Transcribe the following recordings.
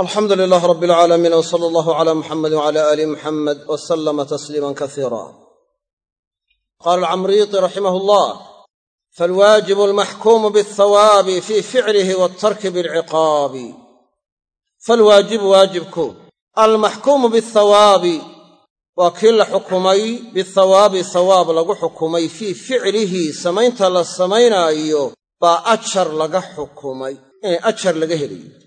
alxamdu lilaah rab alcaalamiin w sala allahu cala muxamedi wcala aali muxamed w salama tasliima kasiira qaala alcamriiti raximah llah falwaajibu almaxkuumu bialthawaabi fii ficlihi waltarki bilciqaabi falwaajibu waajibku almaxkuumu bialthawaabi waa kii la xukumay bithawaabi thawaab lagu xukumay fii ficlihi samaynta la samaynaayo baa ajar laga xukumay laga helayo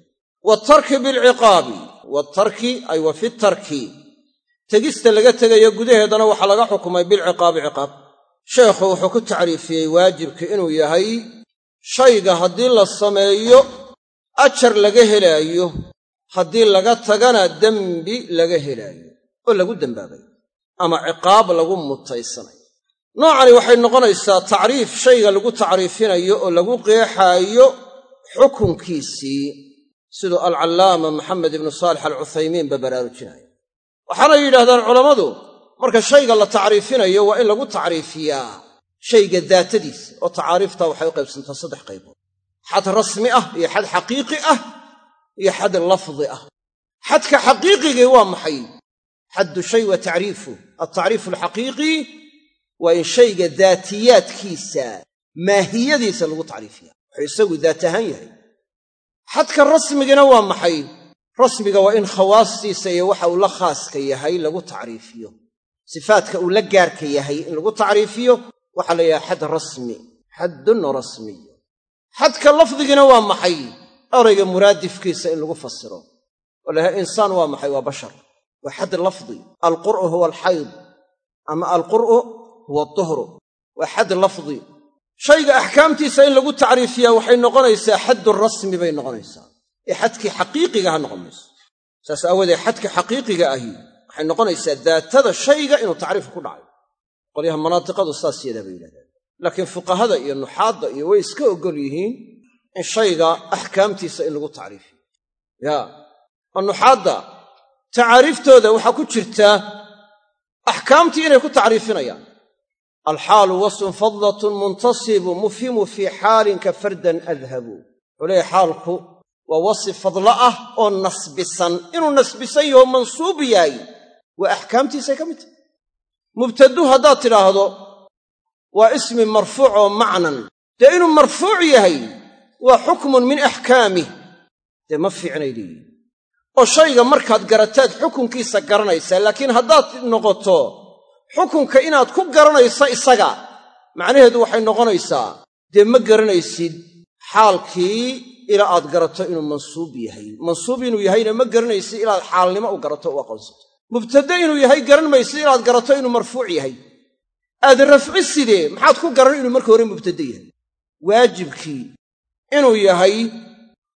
waatarki bilciqaabi. Waatarki ay wa fi tarki tegista laga tegayo gudaheedana waxaa laga xukumay bilciqaabi ciqaab. Sheekhu wuxuu ku tacriifiyey waajibka inuu yahay shayga haddii la sameeyo ajar laga helaayo. Haddii laga tagana dembi laga helaayo. Oo lagu dembaabay. Ama ciqaab lagu mutaysanayo noocani waxay noqonaysaa tacriif shayga lagu tacriifinayo oo lagu qeexaayo xukunkiisii siduu alcallaama maxamed ibnu saalix alcuthaymiin ba baraarujinaya. Waxaanay yidhahdaan culammadu marka shayga la tacriifinayo waa in lagu tacriifiyaa shayga daatadiisa oo tacaariiftaa waxay u qaybsantaa saddex qaybood. Xad rasmi ah iyo xad xaqiiqi ah iyo xad lafdi ah. Xadka xaqiiqigii waa maxay? Xaddu shay wa tacriifu. Altacriifu alxaqiiqi waa in shayga daatiyaadkiisa maahiyadiisa lagu tacriifiya wuxuu isagu daat ahaan yahay xadka rasmigina waa maxay? Rasmiga waa in khawaastiisa iyo waxa uu la khaaska yahay lagu tacriifiyo. Sifaadka uu la gaarka yahay in lagu tacriifiyo waxaa la yidhaha xad rasmi xaddun rasmiy xadka lafdigina waa maxay? Erayga muraadifkiisa in lagu fasiro. Oo la yahay insaan waa maxay? Waa bashar. Waa xad lafdi. Alqur'u huwa alxayd ama alqur'u huwa aduhru waa xad lafdi shayga axkaamtiisa in lagu tacriifiyaa waxay noqonaysaa xaddu rasmi bay noqonaysaa. ee xadkii xaqiiqiga ha noqon mayso saas aawoodee xadka xaqiiqiga ahi waxay noqonaysaa daatada shayga inuu tacriif ku dhacayo qolyaha manaatiqadu saas yadaa bay yidhahdaan laakiin fuqahada iyo nuxaadda iyo way iska oggol yihiin in shayga axkaamtiisa in lagu tacriifiyo. yaa oo nuxaadda tacaariiftooda waxaa ku jirtaa axkaamtii inay ku tacriifinayaan alxaalu wasfun fadlatun muntasibu mufhimu fii xaalin ka fardan adhabu. Wuxuu leeyahy xaalku waa wasif fadlo ah oo nasbisan. Inuu nasbisan yaho mansuub yahay waa axkaamtiisay ka mid. Tahay mubtadu haddaad tidhaahdo waa ismi marfuuc oo macnan. Dee inuu marfuuc yahay waa xukmun min axkaamih dee ma fiicnay leeyihiin oo shayga markaad garataad xukunkiisa garanaysaa laakiin haddaad noqoto xukunka inaad ku garanayso isaga. Macnaheedu waxay noqonaysaa dee ma garanaysid xaalkii ilaa aad garato inuu mansuub yahay. Mansuub inuu yahayna ma garanaysid ilaad xaalnimo u garato u aqoonsato. Mubtade inuu yahay garan maysid inaad garato inuu marfuuc yahay. Aad rafci sidee? Maxaad ku garan inuu marka hore mubtade yahay. Waajibkii inuu yahay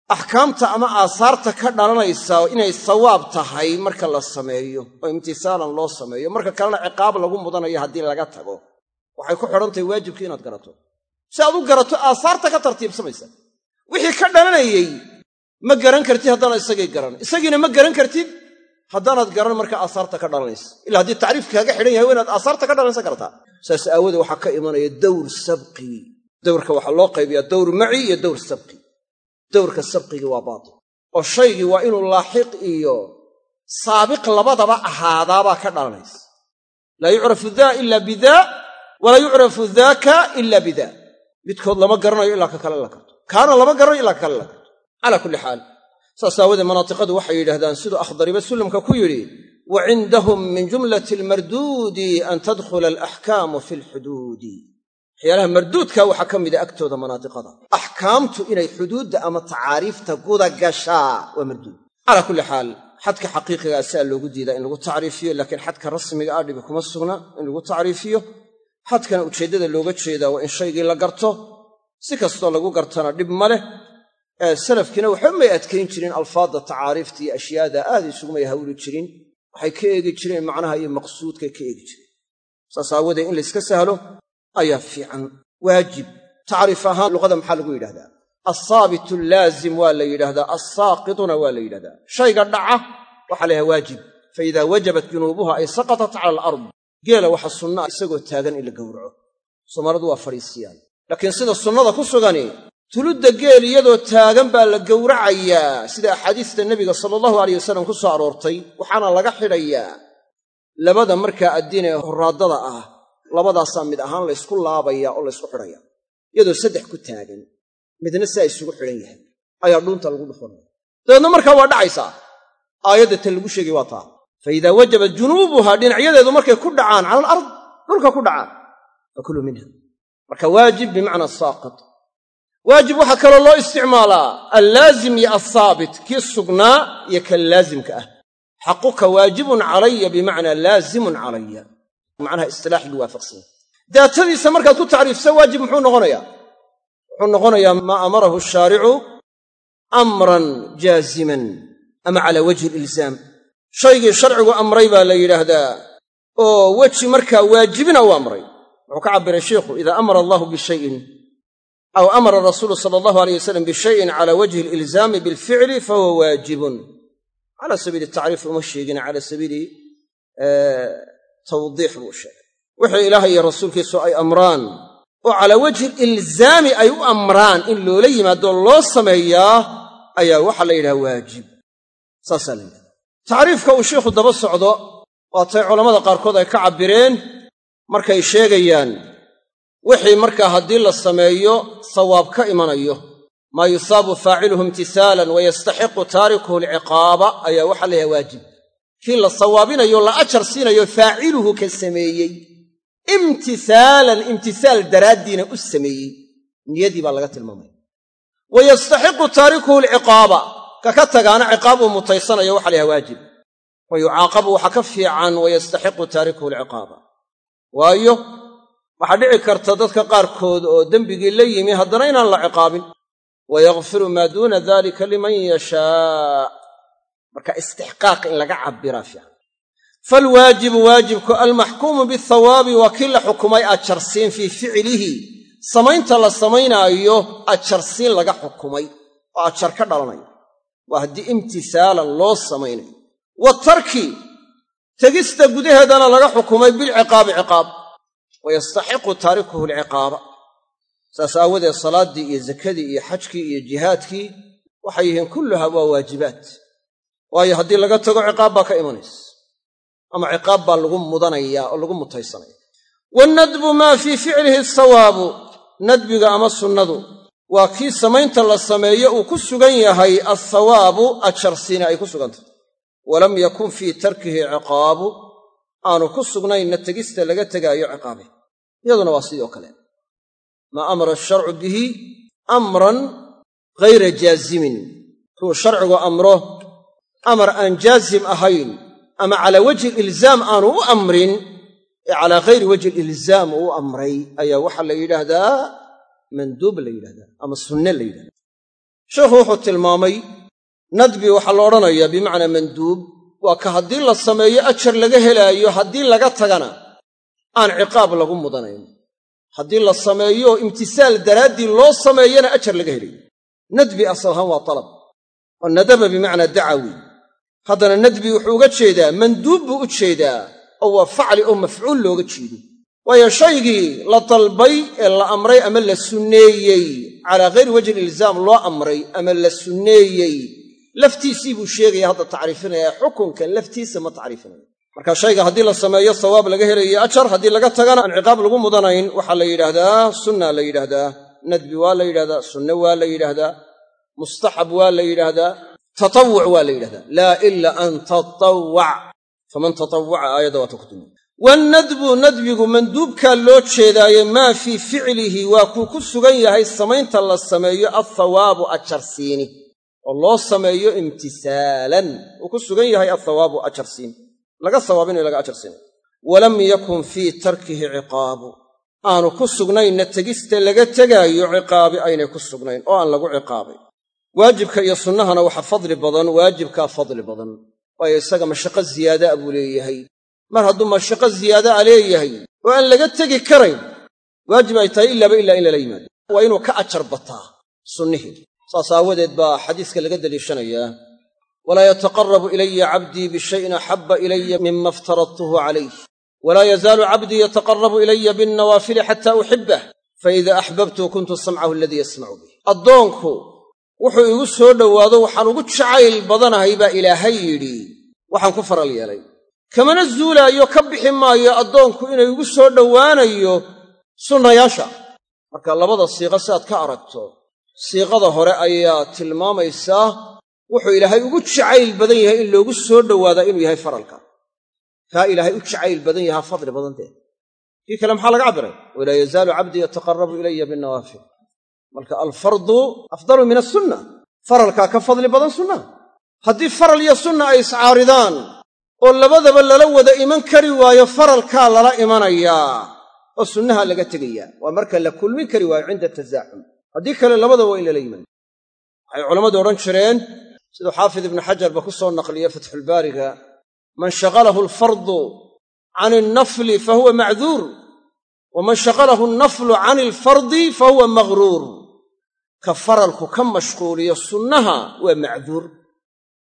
axkaamta ama aasaarta ka dhalanaysa inay sawaab tahay marka la sameeyo oo imtisaalan loo sameeyo. Marka kalena ciqaab lagu mudanayo haddii laga tago. Waxay ku xidhantahay waajibkii inaad garato. Si aad u garato aasaarta ka tartiibsamaysa. Wixii ka dhalanayey ma garan kartid haddaanad isagii garan. Isagiina ma garan kartid haddaanaad garan marka aasaarta ka dhalanaysa. Ila haddii tacriifka kaaga xidhan yahay wa inaad aasaarta ka dhalanaysa garataa. Saas aawoodee waxaa ka imanaya dawr sabqi. Dawrka waxaa loo qaybiyaa dawr maci iyo dawr sabqi dawrka sabqigii waa baatil. Oo shaygii waa inuu laaxiq iyo saabiq labadaba ahaadaabaa ka dhalanaysa. Laa yucrafu daa ila bidaa walaa yucrafu daaka ila bidaa. Midkood lama garanayo ilaa ka kale la karto. Kaana lama garanayo ilaa ka kale la karto. Calaa kulli xaal. Saas aawoodee manaatiqadu waxay yidhahdaan siduu akhdariba sullamka ku yidhi wa cindahum min jumlati almarduudi an tadkhula alaxkaamu fi alxuduudi waxyaalaha marduudka waxaa ka mida agtooda manaadiqada axkaamtu inay xuduudda ama tacaariifta guda gashaa waa marduud. Calaa kulli xaal xadka xaqiiqigaa siaa loogu diidaa in lagu tacriifiyo laakiin xadka rasmiga ah dhibi kuma sugna in lagu tacriifiyo. Xadkana ujeeddada looga jeedaa waa in shaygii la garto. Si kastoo lagu gartana dhib ma leh. Salafkiina waxba may adkayn jirin alfaadda tacaariifta iyo ashyaada aad isugumay hawli jirin. Waxay ka eegi jireen macnaha iyo maqsuudkay ka eegi jireen. Saas aawoodee in layska sahlo ayaa fiican waajib. Tacriif ahaan luqada maxaa lagu yidhahdaa alsaabitu allaazim waa la yidhahdaa alsaaqituna waa la yidhahdaa shayga dhaca waxaa la waajib. Fa idaa wajabat junuubuha ay saqatat cala alard geela waxa sunnaa isagoo taagan in la gowraco. Soomaalidu waa fadhiisiyaan laakiin sida sunnada ku sugani tuludda geel iyadoo taagan baa la gowracayaa. Sida axaadiista nebiga sala allahu alayh wasalam ku soo aroortay waxaana laga xidhayaa labada markaa addiin ee horaaddada ah labadaasaa mid ahaan laysku laabaya oo laysku xidhaya iyadoo saddex ku taagan midna saa isugu xidhan yahay ayaa dhuunta lagu dhufanaya dabeedna markaa waa dhacaysaa. Aayadda tan lagu sheegay waa taa. Fa idaa wajabat junuubuhaa dhinacyadeedu markay ku dhacaan cala alard dhulka ku dhacaan fakuluu minha marka waajib bimacnaa saaqit waajib waxaa kaloo loo isticmaalaa allaazim iyo althaabit kii sugnaa iyo kan laazimka ah. Xaquka waajibun calaya bimacnaa laazimun calaya macnaha istilaaxigii waafaqsanya daatadiisa markaad ku tacriifsa waajib muxuu noqonayaa? Wuxuu noqonayaa maa amarahu shaaricu amran jaaziman ama calaa wajhi ilzaam shaygii sharcigu amray baa la yidhaahdaa oo weji markaa waajibina u amray. Wuxuu ka cabbiray sheikhu idaa amara allahu bishayin aw amara rasuulu sala allahu aleyh wasalam bishayin cala wajhi alilzaami bilficli fahuwa waajibun. Cala sabiili tacriif uma sheegin cala sabiili tawdiix buu sheegay. Wixii ilaahay iyo rasuulkiisu ay amraan. Oo calaa wajhi ilzaami ay u amraan in loola yimaado loo sameeyaa ayaa waxaa la yidhaha waajib. Saasaa la yidhahda tacriifka uu sheikhu daba socdo waatay culammada qaarkood ay ka cabbireen markay sheegayaan wixii markaa haddii la sameeyo sawaab ka imanayo. Maa yusaabu faaciluhu imtisaalan wa yastaxiqu taarikuhu alciqaaba ayaa waxaa la yidhaha waajib kii la sawaabinayo la ajar siinayo faaciluhu ka sameeyey. Imtisaalan imtisaal daraaddiina u sameeyey. Niyadii baa laga tilmaamaya wa yastaxiqu taarikuhu alciqaaba. Ka ka tagaana ciqaab uu mutaysanayo waxa la yaha waajib. Wa yucaaqabu waxa ka fiican wa yastaxiqu taarikuhu alciqaaba. Waayo waxaa dhici karta dadka qaarkood oo dembigii la yimi haddana inaan la ciqaabin. Wa yakfiru maa duuna dalika liman yashaa marka istixqaaq in laga cabbiraa fiican. Falwaajibu waajibku almaxkuumu bithawaabi waa kii la xukumay ajarsiin fii ficlihi. Samaynta la samaynaayo ajarsiin laga xukumay oo ajar ka dhalanayo waa haddii imtisaalan loo samaynayo wa tarki tegista gudaheedana laga xukumay bilciqaabi ciqaab. Wa yastaxiqu taarikuhu alciqaaba saas aawadeed salaaddii iyo zakadii iyo xajkii iyo jihaadkii waxay yihiin kulluha waa waajibaat waayo haddii laga tago ciqaab baa ka imanaysa. Ama ciqaab baa lagu mudanayaa oo lagu mutaysanaya. Wanadbu maa fii ficlihi asawaabu nadbiga ama sunnadu waa kii samaynta la sameeyo uu ku sugan yahay althawaabu ajarsiina ay ku sugantahy walam yakun fii tarkihi ciqaabu. Aanu ku sugnaynna tegista laga tegaayo ciqaabe. Iyaduna waa sidoo kale. Maa amara asharcu bihi amran ghayra jaazimin. Kuu sharcigu amro amar aan jaazim ahayn ama calaa wajhi ilzaam aanu u amrin ee calaa ghayri wajhi ilzaam uu u amray ayaa waxaa la yidhaahdaa manduub la yidhahdaa ama sunne la yidhahda sheikhu wuxuu tilmaamay nadbi waxaa la odhanayaa bimacnaa manduub waa ka haddii la sameeyo ajar laga helaayo haddii laga tagana aan ciqaab lagu mudanayn. Haddii la sameeyo imtisaal daraaddii loo sameeyana ajar laga helayo. Nadbi asal waa talab. Oo nadaba bimacnaa dacawi haddana nadbi wuxuu uga jeedaa manduub buu u jeedaa oo waa facli oo mafcuul looga jeedo. Waayo shaygii la dalbay ee la amray ama la sunneeyey calaa ghayri wajhi ilzaam loo amray ama la sunneeyey laftiisii buu sheegaya hadda tacriifinaya xukunkan laftiisa ma tacriifinayo marka shayga haddii la sameeyo sawaab laga helayo ajar haddii laga tagana aan ciqaab lagu mudanayn waxaa la yidhaahdaa sunna la yidhaahdaa nadbi waa la yidhahdaa sunne waa la yidhaahdaa mustaxab waa la yidhaahdaa tatawuc waa la yidhahdaa. Laa ila an tatawwac faman tatawwaca aayadda waa ta ku nadbigu manduubkaa loo jeedaaye maa fii ficlihi waa kuu ku sugan yahay samaynta la sameeyo althawaabu ajarsiini. Oo loo sameeyo imtisaalan. Uu ku sugan yahay althawaabu ajarsiin. Laga sawaabinayo laga ajarsiinayo walam yakun fii tarkihi ciqaabu. Aanu ku sugnaynna tegista laga tegaayo ciqaabi aynay ku sugnayn oo aan lagu ciqaabay waajibka iyo sunnahana waxa fadli badan waajibkaa fadli badan. Waayo isaga mashaqo ziyaadaa buu leeyahay. Mar hadduu mashaqo ziyaadaa leeyahay oo aan laga tegi karayn waajib ay tahay ilaaba ilaa in lala yimaado. Waa inuu ka ajar bataa sunnihii. Saas aawadeed baa xadiiska laga daliishanayaa walaa yataqarabu ilaya cabdii bishayin axabba ilaya mima iftaradtuhu calayh walaa yazaalu cabdii yataqarabu ilaya binnawaafili xata uxibah faida axbabtu kuntu samcahu aladii yasmacu bih addoonku wuxuu igu soo dhowaado waxaan ugu jacayl badanahay baa ilaahay yidhi. Waxaan ku faral yeelay. Kamana zuulaayo ka bixi maayo addoonku inay igu soo dhowaanayo sunnayaasha. Marka labada siiqa si aad ka aragto siiqada hore ayaa tilmaamaysaa wuxuu ilaahay ugu jacayl badan yahay in loogu soo dhowaadaa inuu yahay faralka. Kaa ilaahay u jacayl badan yahaa fadli badantee kii kale maxaa laga cabbiray? Walaa yazaalu cabdii yataqarrabu ilaya binnawaafil marka alfardu afdalu min asunna faralkaa ka fadli badan sunnaha haddii faral iyo sunna ay iscaaridaan oo labadaba lala wada iman kari waayo faralkaa lala imanayaa oo sunnaha laga tegayaa. Waa marka la kulmin kari waayo cinda tasaaxum haddii kale labadaba waa in lala yimaado waxay culammadu odhan jireen siduu xaafid ibnu xajarba ku soo naqliye fatxulbaariga man shaqalahu alfardu can alnafli fa huwa macduur waman shaqalahu alnaflu can alfardi fa huwa maghruur ka faralku ka mashquuliyo sunnaha waa macduur.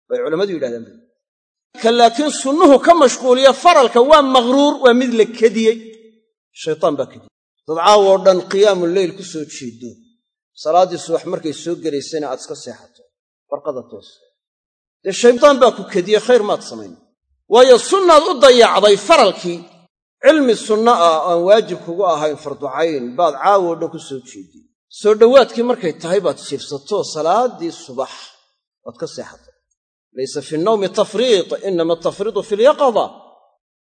Bay culammadu yidhahdeen ka laakiin sunnuhu ka mashquuliyo faralka waa maghruur waa mid la kediyey. Shaytaan baa kediyey. Dad caawoo dhan qiyaamu leyl ku soo jeedo salaaddii subax markay soo gelaysayna aad iska seexato. Barqada toos. Dee shaydaan baa ku kediyey khayr maad samayn waayo sunnaad u dayacday faralkii cilmi sunno ah aan waajib kugu ahayn farducayn baad caawoo dhan ku soo jeeday soo dhowaadkii markay tahay baad jiibsato salaaddii subax waad ka seexatay laysa fi nnawmi tafriid inama atafriidu fi lyaqada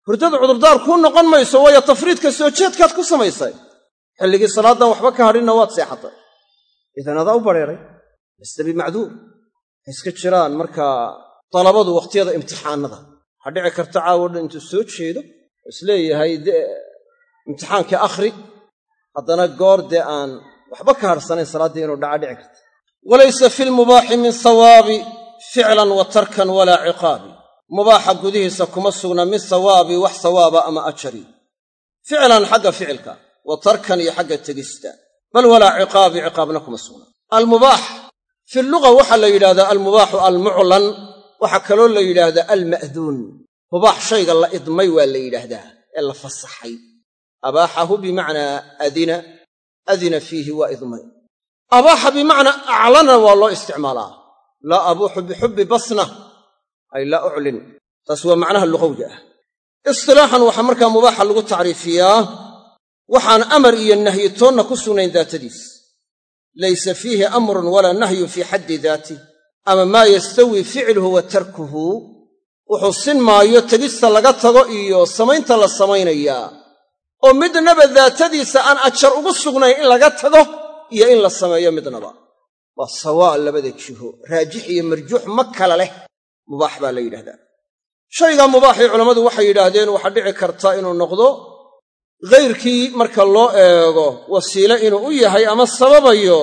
hurdada cudurdaar kuu noqon mayso waayo tafriidka soo jeedkaad ku samaysay. Xilligii salaaddan waxba ka hadhinna waad seexatay idan adaa u badheeray lasta bimacduur waxay iska jiraan markaa dalabadu wakhtiyada imtixaanada. Waxaa dhici karta caawo dhan intuu soo jeedo oo is leeyahay dee imtixaankii akhri. Haddana goor dee aan waxba ka hadhsanayn salaaddii inuu dhaca dhici karta. Walaysa fi lmubaaxi min sawaabi ficlan wa tarkan walaa ciqaabi. Mubaaxa gudihiisa kuma sugna min sawaabi wax sawaaba ama ajari. Ficlan xagga ficilka wa tarkan iyo xagga tegista. Bal walaa ciqaabi ciqaabna kuma sugna. Almubaax fi luga waxaa la yidhahdaa almubaaxu almuclan waxaa kaloo la yidhaahdaa alma'duun. Mubaax shayga la idmay waa la yidhaahdaa ee la fasaxay. Abaaxahu bimacnaa adina adina fiihi waa idmay abaaxa bimacnaa aclana waa loo isticmaalaa laa abuuxu bixubbi basna ay laa uclin taas waa macnaha luqowga ah istilaaxan waxaa markaa mubaaxa lagu tacriifiyaa waxaan amar iyo nahyi toonna ku sugnayn daatadiis laysa fiihi amrun walaa nahyun fii xaddi daatih ama maa yastawi ficluhu wa tarkuhu wuxuu sin maayo tegista laga tago iyo samaynta la samaynayaa oo midnaba daatadiisa aan ajar ugu sugnayn in laga tago iyo in la sameeyo midnaba. Waa sawaa labada jiho raajix iyo marjuux ma kala leh mubaax baa la yidhahdaa. Shaygaa mubaaxii culammadu waxay yidhaahdeen waxaa dhici karta inuu noqdo ghayrkii marka loo eego wasiile inuu u yahay ama sababayo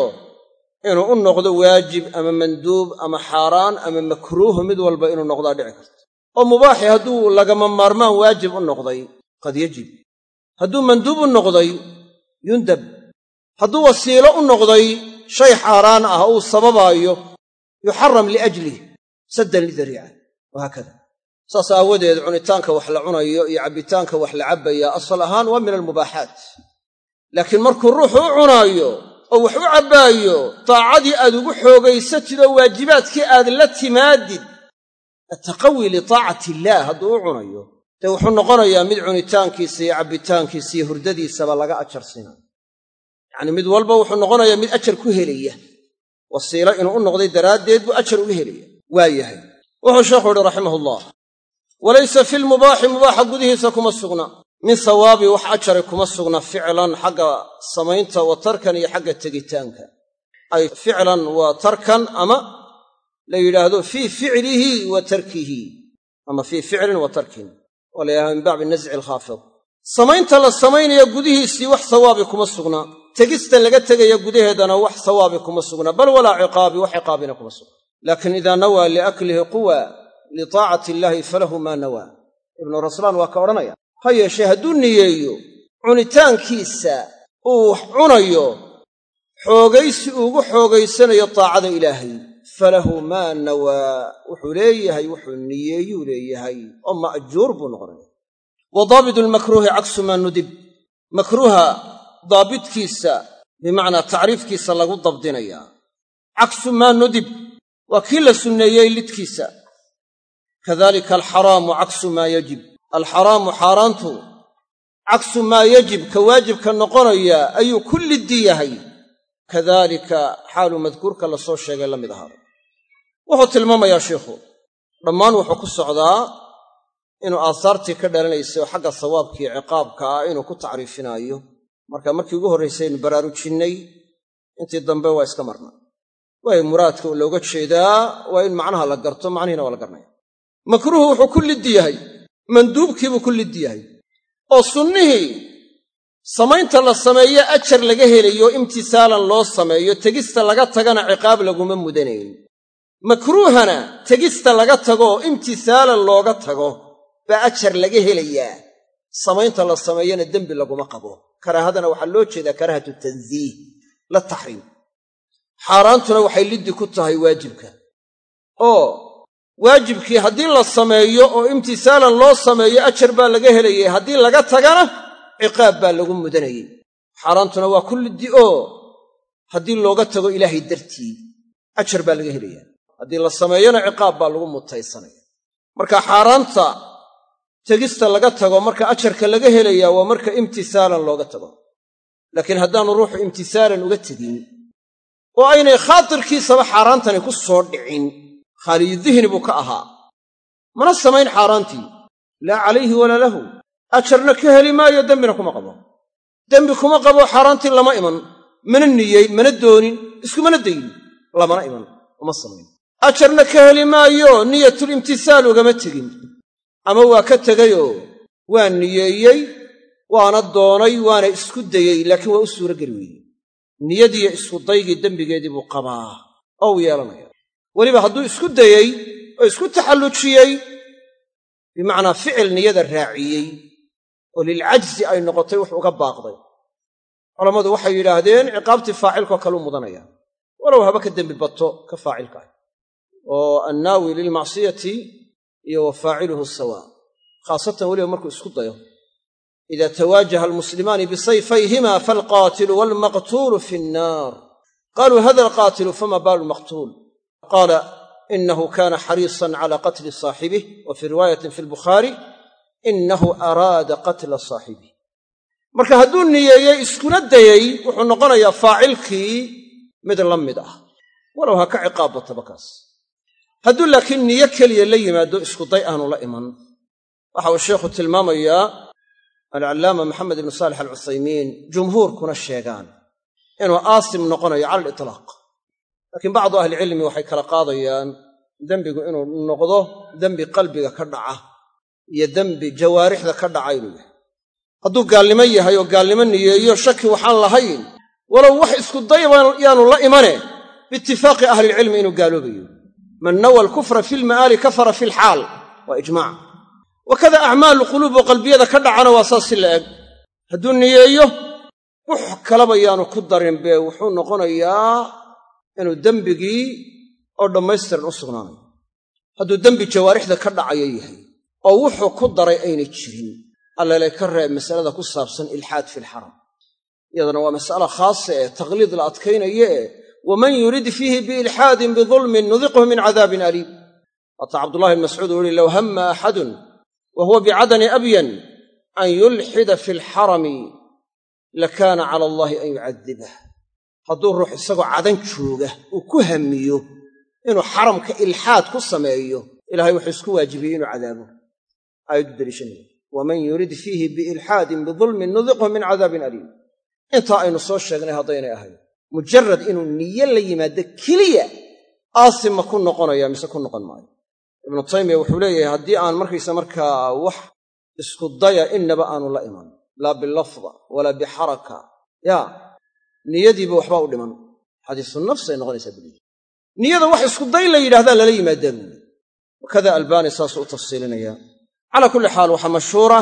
inuu u noqdo waajib ama manduub ama xaaraan ama makruuhu mid walba inuu noqdaa dhici karta. Oo mubaaxi hadduu lagama maarmaan waajib u noqday qad yajib hadduu manduub u noqday yundab. Hadduu wasiilo u noqday shay xaaraan ah uu sababaayo yuxaram liajlih saddan lidariica wahaakada saas aawadeed cunitaanka wax la cunayo iyo cabbitaanka wax la cabbayaa asal ahaan waa min almubaaxaat. Laakiin markuu ruuxu u cunaayo oo wax u cabbaayo daacadii aad ugu xoogaysatid oo waajibaadkii aad la timaadid attaqawi litaacati illaah hadduu u cunayo dee wuxuu noqonayaa mid cunitaankiisa iyo cabbitaankiisa iyo hurdadiisaba laga ajar siinayo yacnii mid walba wuxuu noqonayaa mid ajar ku helaya. Wasiilo inuu u noqday daraaddeed buu ajar uga helaya. Waa yahay. Wuxuu sheekhu uhi raximahullah walaysa fi lmubaaxi mubaaxa gudihiisa kuma sugna. Min sawaabi wax ajari kuma sugna ficlan xagga samaynta wa tarkan iyo xagga tegitaanka. Ay ficlan waa tarkan ama la yidhaahdo fii ficlihi wa tarkihi ama fii ficlin wa tarkin waa la min bacdi nasci alkhaafid. Samaynta la samaynaya gudihiisii wax sawaabi kuma sugna. Tegista laga tegaya gudaheedana wax sawaabi kuma sugna. Bal walaa ciqaabi wax ciqaabina kuma sugna. Laakiin idaa nawaa liaklihi quwa litaacati illaahi falahu maa nawaa. Ibnu raslaan waa ka odhanaya ha yeeshee hadduu niyeeyo cunitaankiisa uu wax cunayo xoogaysi uugu xoogaysanayo taacada ilaahay falahu maa nawaa wuxuu leeyahay wuxuu niyeeyuu leeyahay. Oo ma'juur buu noqonaya. Wa daabitu lmakruuhi caksu maa nudib. Makruuha daabitkiisa bimacnaa tacriifkiisa lagu dabdinayaa caksu maa nudib. Waa kii la sunneeyey lidkiisa. Kadalika alxaraamu caksu maa yajib. Alxaraamu xaaraantu caksu maa yajib. Ka waajibka noqonaya ayuu ku liddi yahay kadalika xaalu madkuurka la soo sheegay la mid ahaaday wuxuu tilmaamayaa sheikhu dhammaan wuxuu ku socdaa inuu aasaartii ka dhalanaysay oo xagga sawaabkii ciqaabka ah inuu ku tacriifinaayo. Marka markii ugu horraysay aynu baraarujinnay intii dambe waa iska marna waayo muraadka looga jeedaa waa in macnaha la garto macnihiina waa la garanaya makruuhu wuxuu ku liddi yahay manduubkiibuu ku liddi yahay oo sunnihii samaynta la sameeyo ajar laga helayo imtisaalan loo sameeyo tegista laga tagana ciqaab laguma mudanayn makruuhana tegista laga tagooo imtisaalan looga tago baa ajar laga helayaa. Samaynta la sameeyona dembi laguma qabo. Karaahadana waxaa loo jeedaa karaahatu tansiih la taxriim xaaraantuna waxay liddi ku tahay waajibka. Oo waajibkii haddii la sameeyo oo imtisaalan loo sameeyo ajar baa laga helayay. Haddii laga tagana ciqaab baa lagu mudanayey xaaraantuna waa ku liddi oo haddii looga tago ilaahay dartii ajar baa laga helayaa haddii la sameeyona ciqaab baa lagu mutaysanaya. Marka xaaraanta tegista laga tago marka ajarka laga helayaa waa marka imtisaalan looga tago. Laakiin haddaanu ruuxu imtisaalan uga tegin oo aynay khaatirkiisaba xaaraantani ku soo dhicin khaaliyu dihni buu ka ahaa. Mana samayn xaaraantii. Laa calayhi walaa lahu. Ajarna ka heli maayo dembina kuma qabo. Dembi kuma qabo xaaraantii lama iman. Mana niyeyn mana doonin iskumana dayin lamana iman. Uma samayn ajarna ka heli maayo niyatul imtisaal ugama tegin. Ama waa ka tegayoo waa niyeeyey waana doonay waana isku dayey laakiin waa u suuro geli weeye niyadiiyo iskudaygii dembigeedii buu qabaa oo uu yeelanaya weliba hadduu isku dayey oo isku taxallujiyey bimacnaa ficil niyada raaciyey oo lilcajzi ay noqotay wux uga baaqday. Culammadu waxay yidhaahdeen ciqaabtii faacilkoo kale u mudanaya. Walow haba ka dembi bato ka faacilka. ah oo annaawi lilmacsiyati iyo wa faaciluhu sawaa khaasatan weliba markuu isku dayo. Ida tawaajaha almuslimaani bisayfayhima faalqaatilu waalmaqtuulu fi nnaar qaluu hada alqaatilu fama baalu lmaqtuul qaala inahu kana xariisan cala qatli saaxibih wa fii riwaayatin fi lbukhaari inahu araada qatla saaxibih marka hadduu niyeeyey iskuna dayey wuxuu noqonayaa faacilkii mid la mid ah. Walow ha ka ciqaab hadduu laakiin niyo keliya la yimaado iskuday aanu la iman. Waxa uu sheikhu tilmaamayaa alcallaama maxamed ibnu saalix alcuthaymiin jumhuurkuna sheegaan inuu aasim noqonayo cala alitlaaq laakiin bacdu ahlicilmi waxay kala qaadayaan dembigu inuu noqdo dembi qalbiga ka dhaca iyo dembi jawaarixda ka dhaca inuu yahay. Hadduu gaalnimo yahay oo gaalnimo niyeeyo shaki waxaan lahayn walow wax isku dayba yaanu la imane biitifaaqi ahlilcilmi inuu gaaloobayo man nawa alkufra fi lma'aali kafara fi lxaal waa ijmaac wakada acmaalu quluub oo qalbiyada ka dhacana waa saas si la eg. Hadduu niyeeyo wux kalaba yaanu ku darin bee wuxuu noqonayaa inuu dembigii oo dhammaystiran u sugnaanayo. Hadduu dembi jawaarixda ka dhacayo yahay oo wuxuu ku daray aynay jirin allelay ka reeb masalada ku saabsan ilxaad fi lxaram iyadana waa mas'ala khaasa ee taqliid la adkaynaye ee waman yurid fiihi biilxaadin bidulmin nudiqhu min cadaabin aliim waata cabdullahi bn mascuud uu yihi low hamma axadun wa huwa bicadani abyan an yulxida fi lxarami lakaana cala allaahi an yucadibah hadduu ruux isagoo cadan jooga uu ku hamiyo inuu xaramka ilxaad ku sameeyo ilahay wuxuu isku waajibiyey inuu cadaabo aayaddu daliishanaya waman yurid fiihi biilxaadin bidulmin nudiqhu min cadaabin aliim intaa aynu soo sheegnay haddaynay ahayn mujarad inuu niyo la yimaado keliya aasim ma ku noqonaya mise ku noqon maayo. Ibnu taymiya wuxuu leeyahay haddii aan markaysa markaa wax isku daya innaba aanu la iman. Laa bilafda walaa bixaraka. Yaa niyadiiba waxbaa u dhiman. Xadiisu nafs ay noqonaysaa buliyi niyada wax isku day la yidhahdaa lala yimaadaa buuli wakada albaani saasuu u tafsiilinaya. Calaa kulli xaal waxaa mashhuura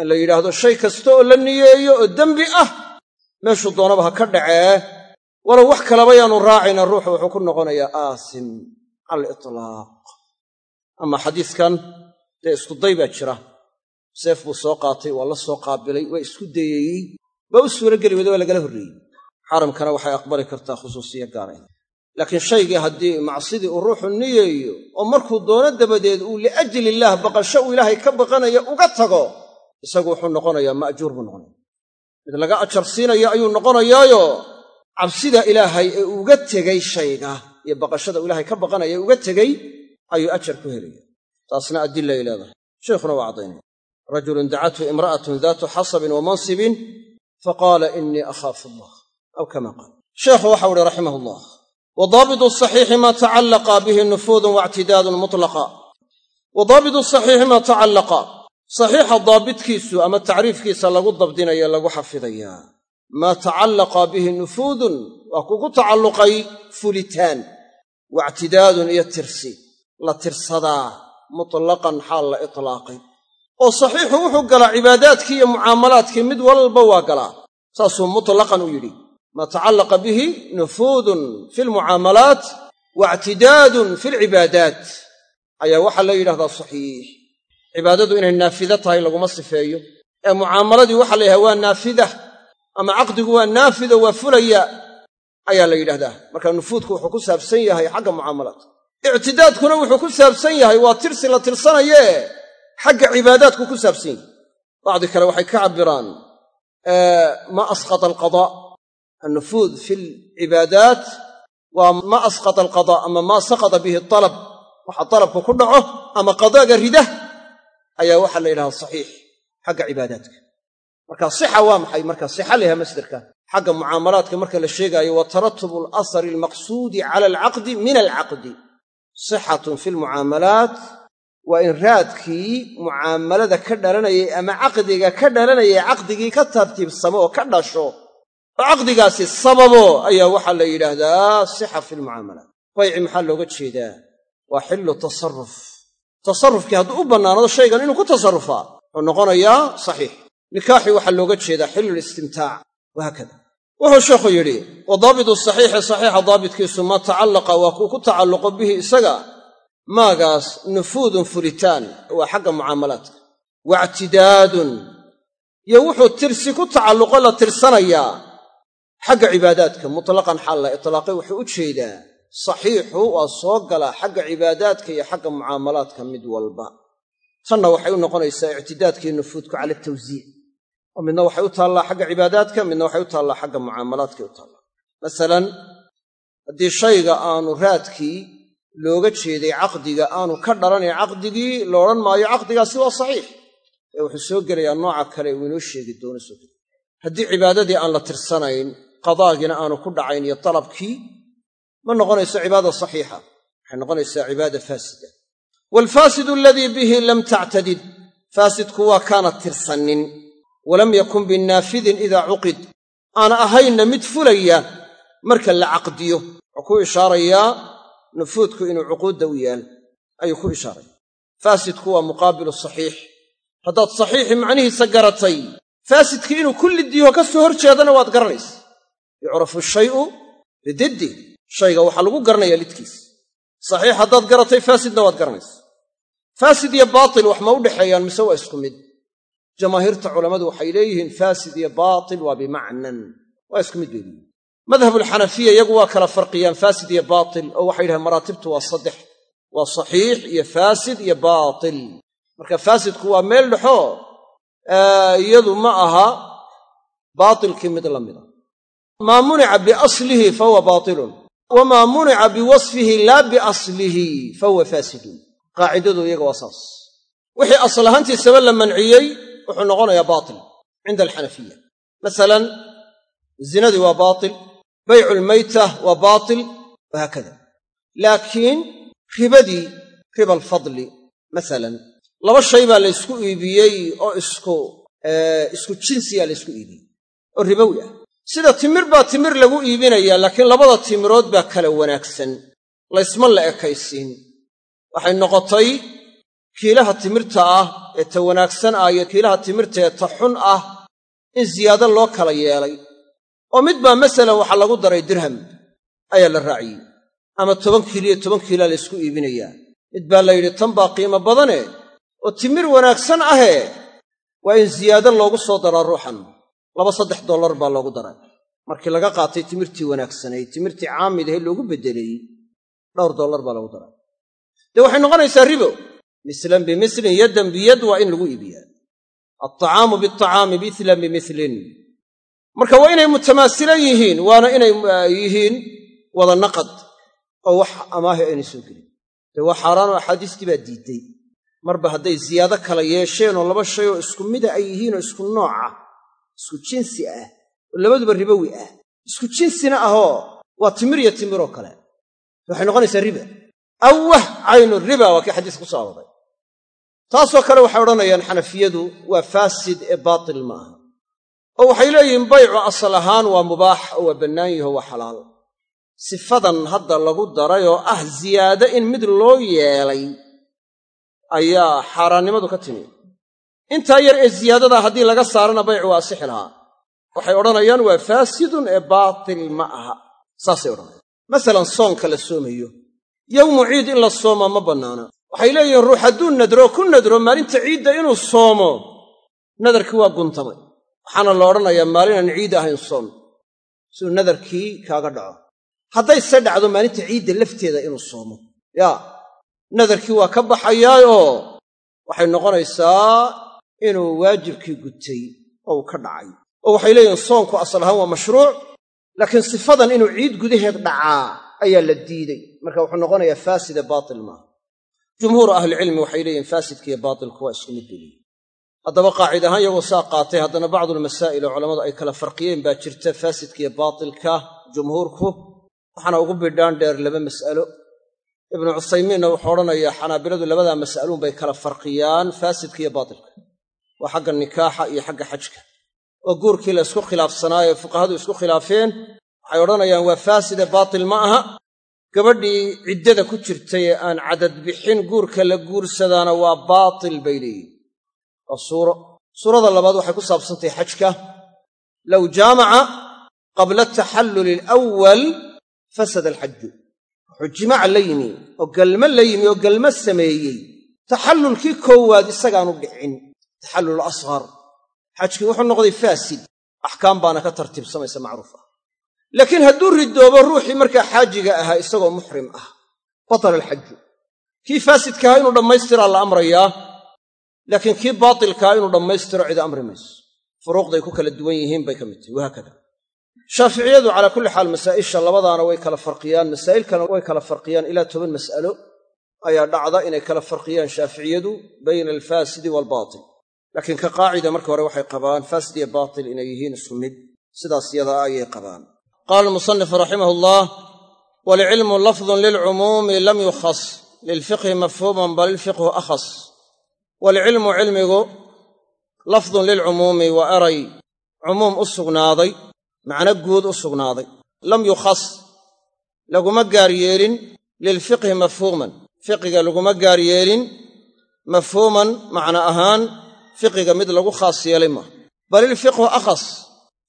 in la yidhaahdo shay kasta oo la niyeeyo oo dembi ah meeshuu doonaba ha ka dhacee walow wax kalaba yaanu raacayna ruuxu wuxuu ku noqonayaa aasim cala alitlaaq ama xadiiskan dee iskuday baa jira. Seef buu soo qaatay waa la soo qaabilay waa isku dayeeyey waa u suuro geli wada waa lagala horreeyey. Xaramkana waxay aqbali kartaa khusuusiya gaarayn laakiin shaygii haddii macsidii uu ruuxu niyeeyo oo markuu doono dabadeed uu liajli illaah baqasho uu ilaahay ka baqanayo uga tago isagu wuxuu noqonayaa ma'juur buu noqonaya mid laga ajar siinayo ayuu noqonayaayo cabsida ilaahay ee uga tegey shayga iyo baqashada ilaahay ka baqanaya uga tegey ayuu ajar ku helaya. Taasna adilay leedahay. Sheikhuna waa caddaynaya rajulun dacathu imra'atun daatu xasabin wa mansibin faqaala innii akhaafu allah. Aw kama qaal. Sheekhu waxau uhi raximah allah wa daabitu saxiixi maa tacallaqa bihi nufuudun waictidaadun mutlaqa. Wa saxiixi maa tacallaqa. Saxiixa daabitkiisu ama tacriifkiisa lagu dabdinaya lagu xafidayaa maa tacallaqa bihi nufuudun waa kugu tacalluqay fulitaan waictidaadun iyo tirsi. La tirsadaa mutlaqan xaal la itlaaqay. Oo saxiixu wuxuu galaa cibaadaadkii iyo mucaamalaadkii mid walba waa galaa. Saasuu mutlaqan u yidhi maa tacallaqa bihi nufuudun fi lmucaamalaat waictidaadun fi lcibaadaat ayaa waxaa la yidhahdaa saxiix. Cibaadadu inay naafida tahay laguma sifeeyo. Ee mucaamaladii waxaa la yidhahda waa naafida ama caqdigu waa naafido waa fulaya ayaa la yidhahdaa. Marka nufuudku wuxuu ku saabsan yahay xagga mucaamalaadka ictidaadkuna wuxuu ku saabsan yahay waa tirsi la tirsanayee xagga cibaadaadku ku saabsan yahay. Bacdi kale waxay ka cabbiraan maa asqata alqadaa annufuud fi alcibaadaat waa maa asqata alqadaa ama maa saqata bihi alab waxa dalabku ku dhaco ama qadaaga rida ayaa waxaa la yidhahdaa saxiix xagga cibaadaadka marka sixa waa maxay? Marka sixa layaha masderka. Xagga mucaamalaadka marka la sheegaayo wa taratubu alasari almaqsuudi cala alcaqdi min alcaqdi. Sixatun fi lmucaamalaat waa in raadkii mucaamalada ka dhalanayay ama caqdiga ka dhalanayay caqdigii ka tartiibsamo oo ka dhasho oo caqdigaasi sababo ayaa waxaa la yidhaahdaa sixa fi lmucaamalaat bayci maxaa looga jeedaa? Waa xillu tasaruf tasarufkii hadduu u bannaanado shaygan inuu ku tasarufaa wuxuu noqonayaa saxiix nikaaxii waxaa looga jeedaa xillulistimtaac wahaakada wuxuu sheekhu yidhi wa daabitu saxiixi saxiixa daabitkiisu maa tacallaqa waa kuu ku tacalluqo bihi isaga. Maagaas nufuudun fulitaan waa xagga mucaamalaadka. Waictidaadun iyo wuxuu tirsi ku tacalluqo la tirsanayaa. Xagga cibaadaadka mutlaqan xaal la itlaaqay wuxuu u jeedaa saxiixu waa soo galaa xagga cibaadaadka iyo xagga mucaamalaadka mid walba. Tanna waxay u noqonaysaa ictidaadkii nufuudku cala tawsiic oo midna waxay u taallaa xagga cibaadaadka midna waxay u taallaa xagga mucaamalaadkay u taallaa. Masalan haddii shayga aanu raadkii looga jeeday caqdiga aanu ka dhalanayn caqdigii la maayo caqdigaasi waa saxiix. Ee wuxuu soo gelayaa nooca kale uu inoo sheegi doono soo geli haddii cibaadadii aan la tirsanayn qadaagina aanu ku dhacayn iyo dalabkii ma noqonayso cibaada saxiixa waxay noqonaysaa cibaada faasida. Waalfaasidu aladii bihi lam tactadid faasidku waa kaana tirsannin walam yakun binaafidin idaa cuqid. Aana ahaynna mid fulaya marka la caqdiyo. Wuxuu ku ishaarayaa nufuudku inuu cuquudda u yaal. Ayuu ku ishaaraya faasidku waa muqaabilu saxiix. Haddaad saxiixi macnihiisa garatay faasidkii inuu kulli diiho ka soo hor jeedana waad garanaysa yucrafu shayu bididdi. Shayga waxaa lagu garanayaa lidkiis. Saxiix haddaad garatay faasidna waad garanaysa faasid iyo baatil wax ma u dhexeeyaan mise waa isku mid jamaahiirta culammadu waxay leeyihiin faasid iyo baatil waa bimacnan. Waa isku mid leeyihiin madhabulxanafiya iyagu waa kala farqiyaan faasid iyo baatil oo waxay yidhahaan maraatibtu waa saddex. Waa saxiix iyo faasid iyo baatil. Marka faasidku waa meel dhexo iyadu ma aha baatilkii mid la mida maa munica biaslihi fahuwa baatilun. Wamaa munica biwasfihi laa biaslihi fahuwa faasidun. Qaacidadu iyaga waa saas. Wixii asal ahaantiisaba la manciyey wuxuu noqonayaa baatil cinda alxanafiya. Masalan zinadii waa baatil baycu lmayta waa baatil wahaakada laakiin ribadii riba alfadli masalan laba shay baa la ysku iibiyey oo isku isku jinsiyaa la ysku iibiyey oo ribowi ah sida timir baa timir lagu iibinayaa laakiin labada timirood baa kala wanaagsan. Laysma la ekaysiin. Waxay noqotay kiilaha timirta ah ee ta wanaagsan ah iyo kiilaha timirta ee ta xun ah in siyaado loo kala yeelay. Oo mid baa masalan waxaa lagu daray dirham ayaa la raaciyey. Ama toban kiiliyo toban kiilaa la ysku iibinayaa. Mid baa la yidhi tan baa qiimo badane oo timir wanaagsan ahee waa in siyaado loogu soo daraa ruuxan. Laba saddex dollar baa loogu daray. Markii laga qaatay timirtii wanaagsanayd timirtii caamid ahe loogu beddelay dhowr dollar baa lagu daray. Dee waxay noqonaysaa ribo mislan bimislin yaddan biyad waa in lagu iibiyaa. Altacaamu bialtacaami milan bimilin marka waa inay mutamaasilan yihiin waana inay yihiin wada naqad oo wax amaahi aynay soo gelin dee waa xaaraanoo axaadiistii baa diidday marba hadday ziyaado kala yeesheen oo laba shay oo isku mida ay yihiin oo isku nooc ah isku jinsi ah oo labaduba ribowi ah isku jinsina ahoo waa timir iyo timiroo kale. Waxay noqonaysaa riba. Awah caynu riba waa kii xadiis ku soo taasoo kale waxay odhanayaan xanafiyadu waa faasid ee baatil maaha. Oo waxay leeyihiin baycu asal ahaan waa mubaax oo waa bannaan yaho waa xalaal. Sifadan hadda lagu daray oo ah ziyaado in mid loo yeelay ayaa xaaraannimadu ka timi intaa yar ee ziyaadadaa haddii laga saarana baycu waa asixi lahaa. Waxay odhanayaan waa faasidun ee baatil ma aha saasay odhanayaan. Masalan soonka la soomayo. Yowmu ciid in la soomaa ma bannaana waxay leeyihiin ruux hadduu nadro ku nadro maalinta ciidda inuu soomo nadarkii waa guntamay waxaana la odhanayaa maalinaan ciid ahayn soon. Siduu nadarkii kaaga dhaco. Hadday se dhacdo maalinta ciidda lafteeda inuu soomo. Yaa nadarkii waa ka baxayaayoo waxay noqonaysaa inuu waajibkii gutay oo uu ka dhacay. Oo waxay leeyihiin soonku asal ahaan waa mashruuc laakiin sifadan inuu ciid gudaheed dhacaa ayaa la diiday. Marka wuxuu noqonayaa faaside baatil maaha jumhuuru ahlicilmi waxay leeyihiin faasidkiiyo baatilku waa isku mid beliyi haddaba qaacid ahaan iyagoo saa qaatay haddana bacdulmasaa'il oo culammadu ay kala farqiyeen baa jirta faasidkiiyo baatilka jumhuurku. Waxaana ugu bidhaan dheer laba mas'alo. Ibnu cuthaymiinna wuxuu odhanayaa xanaabiladu labadaa mas'aluun bay kala farqiyaan faasidka iyo baatilka. Waa xagga nikaaxa iyo xagga xajka. Oo guurkii la isku khilaafsanaayo fuqahadu isku khilaafeen. Waxay odhanayaan waa faaside baatil ma aha gabadhii ciddada ku jirtay ee aan cadad bixin guurka la guursadaana waa baatil bay leeyihiin waa suurada labaad waxay ku saabsantahay xajka. Low jaamaca qabla ataxalluli alawwal fasada alxaju wuxuu jimaaca la yimi oo galmo la yimi oo galmo sameeyey. Taxallulkii koowaad isagaanu dhicin taxallul asghar. Xajkii wuxuu noqday faasid. Axkaam baana ka tartiibsamaysa macruuf ah laakiin hadduu ridoobo ruuxii markaa xaajiga ahaa isagoo muxrim ah batala alxaju kii faasidkahaa inuu dhammaystiraa la amrayaa laakiin kii baatilkaha inuu dhammaystiro cidi amri mayso. Furuuqday ku kala duwan yihiin bay ka mid tahay wahaakada shaaficiyadu calaa kulli xaal masaa'isha labadaana way kala farqiyaan masaa'ilkana way kala farqiyaan ilaa toban mas'alo ayaa dhacda inay kala farqiyaan shaaficiyadu bayna alfaasidi waalbaatil. Laakiin ka qaacida marka hore waxay qabaan faasid iyo baatil inay yihiin isku mid. Sidaas yadaa ayay qabaan qaala almusanifu raximah allah walicilmu lafdun lilcumuumi lam yukhas lilfiqhi mafhuuman bal ilfiqhu akhas walicilmu cilmigu lafdun lilcumuumi waa eray cumuum u sugnaaday macno guud u sugnaaday lam yukhas laguma gaar yeelin lilfiqhi mafhuuman fiqiga laguma gaar yeelin mafhuuman macno ahaan fiqiga mid lagu khaas yeelay maaha bal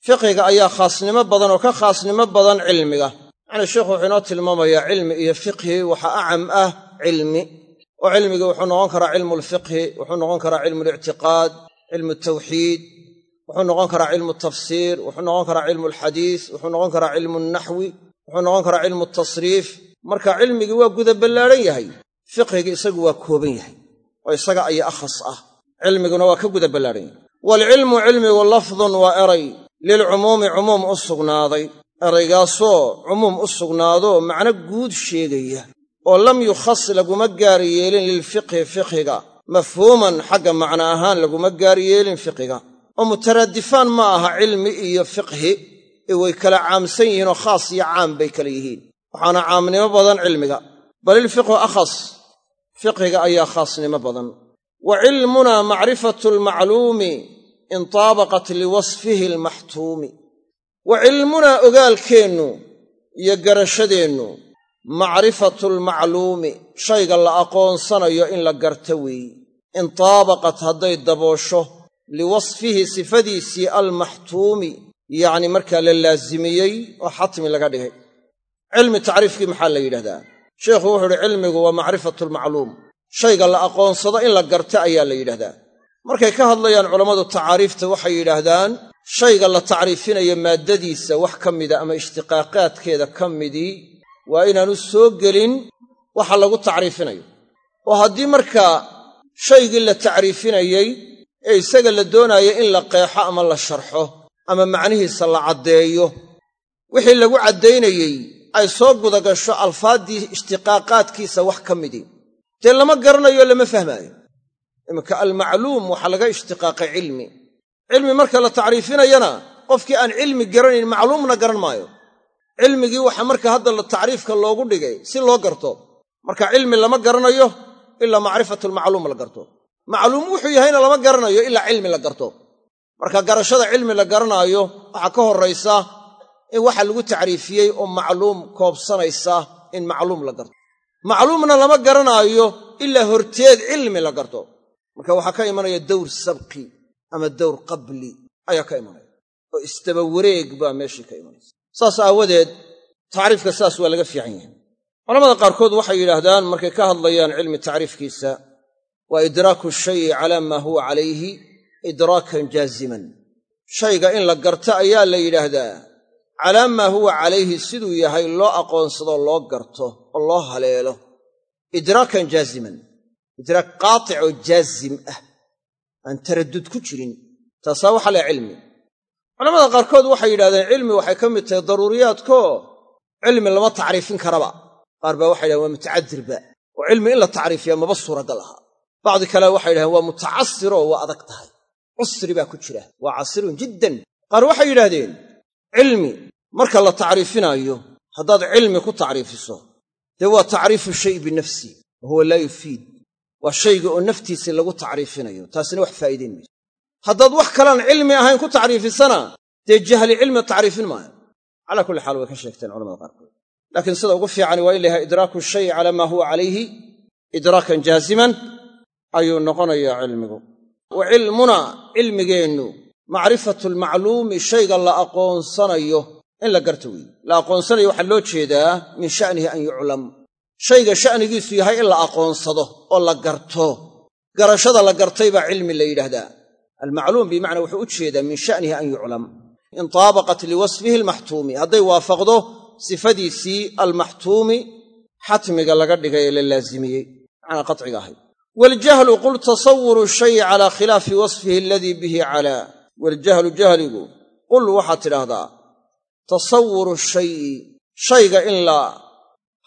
fiqiga ayaa khaasnimo badan oo ka khaasnimo badan cilmiga. Yacnii sheikhu wuxuu inoo tilmaamayaa cilmi iyo fiqhi waxa acam ah cilmi oo cilmigi wuxuu noqon karaa cilmu lfiqhi wuxuu noqon karaa cilmu lictiqaad cilmu tawxiid wuxuu noqon karaa cilmu tafsiir wuxuu noqon karaa cilmu alxadiis wuxuu noqon karaa cilmu naxwi wuxuu noqon karaa cilmu tasriif. Marka cilmigii waa guda ballaadhan yahay fiqhigii isagu waa kooban yahay oo isaga ayaa akhas ah. Cilmiguna waa ka guda ballaadhan yahay. Waalcilmu cilmigu lafdun waa eray lilcumuumi cumuum u sugnaaday eraygaasoo cumuum u sugnaadoo macno guud sheegaya oo lam yukhas laguma gaar yeelin lilfiqhi fiqhiga mafhuuman xagga macno ahaan laguma gaar yeelin fiqiga oo mutaraadifaan ma aha cilmi iyo fiqhi ee way kala caamsan yihiinoo khaas iyo caam bay kala yihiin waxaana caamnimo badan cilmiga bal ilfiqhu akhas fiqhiga ayaa khaasnimo badan wa cilmunaa macrifatu almacluumi in taabaqat liwasfihi almaxtuumi. Wa cilmunaa ogaalkeennu iyo garashadeennu macrifatu almacluumi shayga la aqoonsanayo in la garta weeye in taabaqat hadday daboosho liwasfihi sifadiisii almaxtuumi yacni markaa la laasimiyey oo xatmi laga dhigay. Cilmi tacriifkii maxaa la yidhahdaa? Sheikhu wuxuu uhi cilmigu waa macrifatu almacluum shayga la aqoonsado in la garta ayaa la yidhahdaa markay ka hadlayaan culammadu tacaariifta waxay yidhaahdaan shayga la tacriifinayo maaddadiisa wax ka mida ama ishtiqaaqaadkeeda ka midii waa inaanu soo gelin waxa lagu tacriifinayo. Oo haddii markaa shaygii la tacriifinayey ee isaga la doonaayo in la qeexo ama la sharxo ama macnihiisa la caddeeyo wixii lagu caddaynayey ay soo gudagasho alfaaddii ishtiqaaqaadkiisa wax ka midii dee lama garanayo lama fahmaayo iminka almacluum waxaa laga ishtiqaaqay cilmi. Cilmi marka la tacriifinayana qofkii aan cilmi garanayn macluumna garan maayo. Cilmigii waxa marka hadda la tacriifka loogu dhigay si loo garto. Marka cilmi lama garanayo ilaa macrifatulmacluum la garto. Macluum wuxuu yahayna lama garanayo ilaa cilmi la garto. Marka garashada cilmi la garanaayo waxaa ka horraysa in waxa lagu tacriifiyey oo macluum koobsanaysa in macluum la garto. Macluumna lama garanaayo ilaa horteed cilmi la garto marka waxaa ka imanaya dawr sabqi ama dawr qabli ayaa ka imanaya oo istaba wareeg baa meeshii ka imanaysa. Saas aawadeed tacriifka saas waa laga fiican yahay. Culamada qaarkood waxay yidhaahdaan markay ka hadlayaan cilmi tacriifkiisa waa idraaku shayi calaa maa huwa calayhi idraakan jaaziman. Shayga in la garto ayaa la yidhaahdaa calaa maa huwa calayhi siduu yahay loo aqoonsadoo loo garto oo loo haleelo idraakan jaaziman idraak qaatic oo jaazim ah. Aan taraddud ku jirin taasaa waxa leh cilmi. Culamada qaarkood waxay yidhahdeen cilmi waxay ka mid tahay daruuriyaadkoo cilmi lama tacriifin karaba. Qaar baa waxay yidhahen waa mutacadirba oo cilmi in la tacriifiya maba suuragal aha bacdi kale waxay yidhahdeen waa mutacasiroo waa adag tahay. Cusri baa ku jira. Waa casirun jiddan. Qaar waxay yidhaahdeen cilmi marka la tacriifinaayo haddaad cilmi ku tacriifiso dee waa tacriifu shay binafsi wa huwa laa yufiid waa shayga oo naftiisii lagu tacriifinayo taasina wax faa'iidayn mayso. Haddaad wax kalaan cilmi ahayn ku tacriifisana dee jahli cilmi tacriifin maayo. Calaa kulli xaal way ka sheegteen culamada qaarkood. Laakiin sida ugu fiicani waa in la idraaku shayi calaa maa huwa calayhi idraakan jaaziman ayuu noqonayaa cilmigu. Wa cilmunaa cilmigeennu macrifatu almacluumi shayga la aqoonsanayo in la garto weeye la aqoonsanayo waxaa loo jeedaa min sha'nihi an yuclam shayga sha'nigiisu yahay in la aqoonsado oo la garto. Garashada la gartay baa cilmi la yidhaahdaa. Almacluum bimacnaa wuxuu u jeedaa min sha'nihi an yuclam in taabaqat liwasfihi almaxtuumi. Hadday waafaqdo sifadiisii almaxtuumi xatmiga laga dhigay ee la laazimiyey. Macnaa qatciga ahayd. Waljahlu qul tasawuru shayi calaa khilaafi wasfihi aladii bihi calaa. Waljahlu jahligu qul waxaad tidhaahdaa tasawuru shayi shayga in la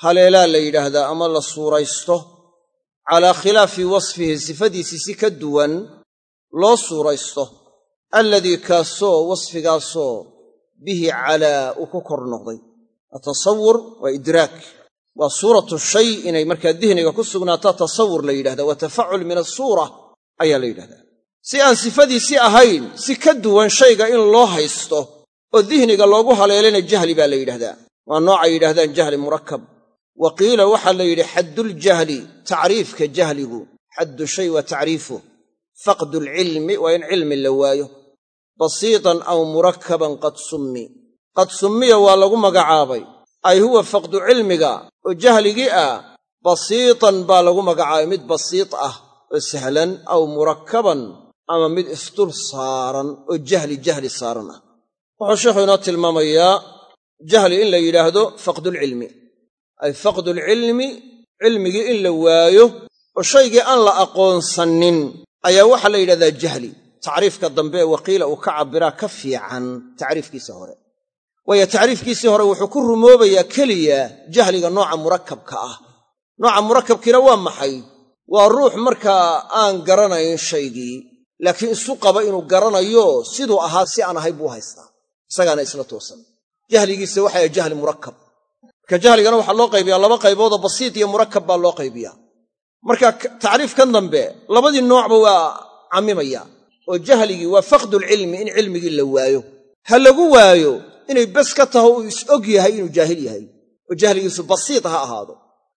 haleelaa la yidhaahdaa ama la suuraysto calaa khilaafi wasfihi sifadiisii si ka duwan loo suuraysto alladii kaasoo wasfigaasoo bihi calaa uu ku kor noqday. Atasawur waa idraak. Waa suuratu shay inay markaa dihniga ku sugnaataa tasawur la yidhahdaa waa tafacul min asuura ayaa la yidhahdaa si aan sifadiisi ahayn si ka duwan shayga in loo haysto oo dihniga loogu haleelana jahli baa la yidhahdaa waa noocay yidhahdaan jahli murakkab wa qiila waxaa la yidhi xadduljahli tacriifka jahligu xaddu shay waa tacriifuh faqdulcilmi waa in cilmi la waayo basiitan aw murakkaban qad summi. Qad summiya waa lagu magacaabay. Ay huwa faqdu cilmiga oo jahligii ah basiitan baa lagu magacaabay mid basiit ah oo sahlan aw murakkaban ama mid isdul saaran oo jahli jahli saaran ah. Wuxuu sheikhu inoo tilmaamayaa jahli in la yidhaahdo faqdulcilmi ay faqdulcilmi cilmigii in la waayo oo shaygii aan la aqoonsannin ayaa waxaa la yidhahdaa jahli. Tacriifka dambe ee waqiila uu ka cabbiraa ka fiican tacriifkiisa hore. Waayo tacriifkiisii hore wuxuu ku rumoobayaa keliya jahliga nooca murakkabka ah. Nooca murakkabkiina waa maxay? Waa ruux markaa aan garanayn shaygii laakiin isu qaba inuu garanayo siduu ahaa si aan ahay buu haystaa. Isagaana isla toosan. Jahligiisa waxay jahli murakkab marka jahligana waxaa loo qaybiyaa laba qayboodoo basiit iyo murakkab baa loo qaybiyaa. Marka tacriifkan dambe labadii noocba waa cammimaya oo jahligii waa faqdulcilmi in cilmigii la waayo. Ha lagu waayo inay bes ka taho uu is og yahay inuu jaahil yahay oo jahligiisu basiit ha ahaado.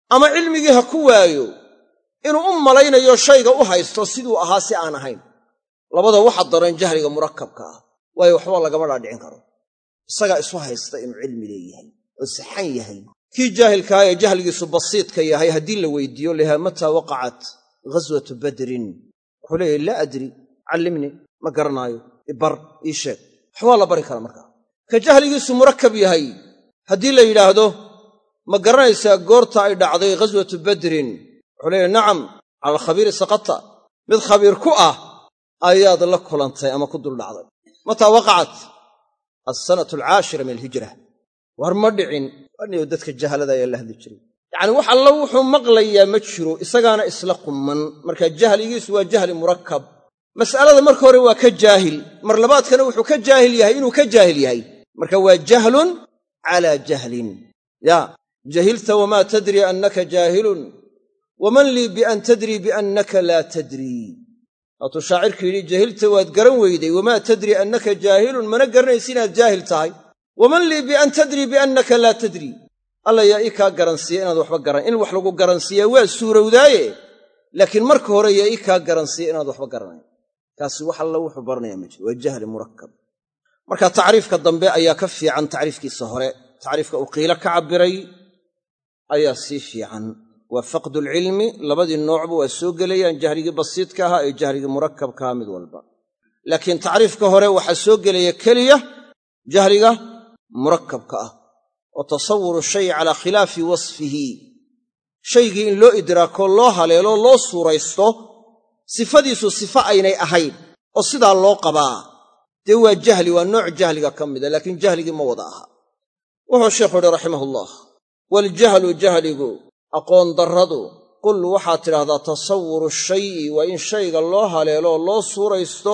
Ama cilmigii ha ku waayo inuu u malaynayo shayga u haysto siduu ahaa si aan ahayn. Labada waxa daran jahliga murakkabka ah waayo waxba lagama dhaadhicin karo. Isagaa isu haysta inuu cilmi leeyahay oo saxan yahay. Kii jaahilkaa ee jahligiisu basiidka yahay haddii la weydiiyo lahaa mataa waqacat ghaswatu badrin. Wuxuu leeyahy laa adri callimnii ma garanaayo. Ibar ii sheeg. Wax waa la bari karaa markaa ka jahligiisu murakab yahay. Haddii la yidhaahdo ma garanaysaa goorta ay dhacday ghaswatu badrin? Wuxuu leeyahy nacam cala alkhabiiri saqata. Mid khabiir ku ah ayaad la kulantay ama ku duldhacday. Mataa waqacat alsanatu alcaashira min alhijra war ma dhicin. Aniyo dadka jahalada ayaa la hadli jiray. Yacni wax alla wuxuu maqlayaa ma jiro isagaana isla qumman. Marka jahligiisu waa jahli murakkab. Mas'alada marka hore waa ka jaahil. Mar labaadkana wuxuu ka jaahil yahay inuu ka jaahil yahay. Marka waa jahlun calaa jahlin. Ya jahilta wamaa tadri annaka jaahilun. Waman lii bian tadrii biannaka laa tadrii waatuu shaacirku yidhi jahilta waad garan weyday. Wamaa tadri annaka jaahilun. Mana garanaysi inaad jaahil tahay waman lii bian tadrii biannaka laa tadrii alla yaa ii kaa garansiiya inaad waxba garan in wax lagu garansiiyaa waa suurowdaaye laakiin marka hore yaa ii kaa garansiiya inaad waxba garanayn kaasi wax alla wuxuu baranayaa ma jiro waa jahli murakkab marka tacriifka dambe ayaa ka fiican tacriifkiisa hore tacriifka uu qiilo ka cabbiray ayaa sii fiican waa faqdulcilmi labadii noocba waa soo gelayaan jahligii basiidka ahaa iyo jahligii murakkabkaha mid walba laakiin tacriifka hore waxaa soo gelaya keliya jahliga murakkabka ah oo tasawuru shay calaa khilaafi wasfihi. Shaygii in loo idraako loo haleelo loo suuraysto sifadiisu sifo aynay ahayn oo sidaa loo qabaa. Dee waa jahli waa nooc jahliga ka mida laakiin jahligii ma wada aha. Wuxuu sheikhu uhi raximahullah waljahlu jahligu aqoon darradu qul waxaad tidhaahdaa tasawuru shayi waa in shayga loo haleeloo loo suuraysto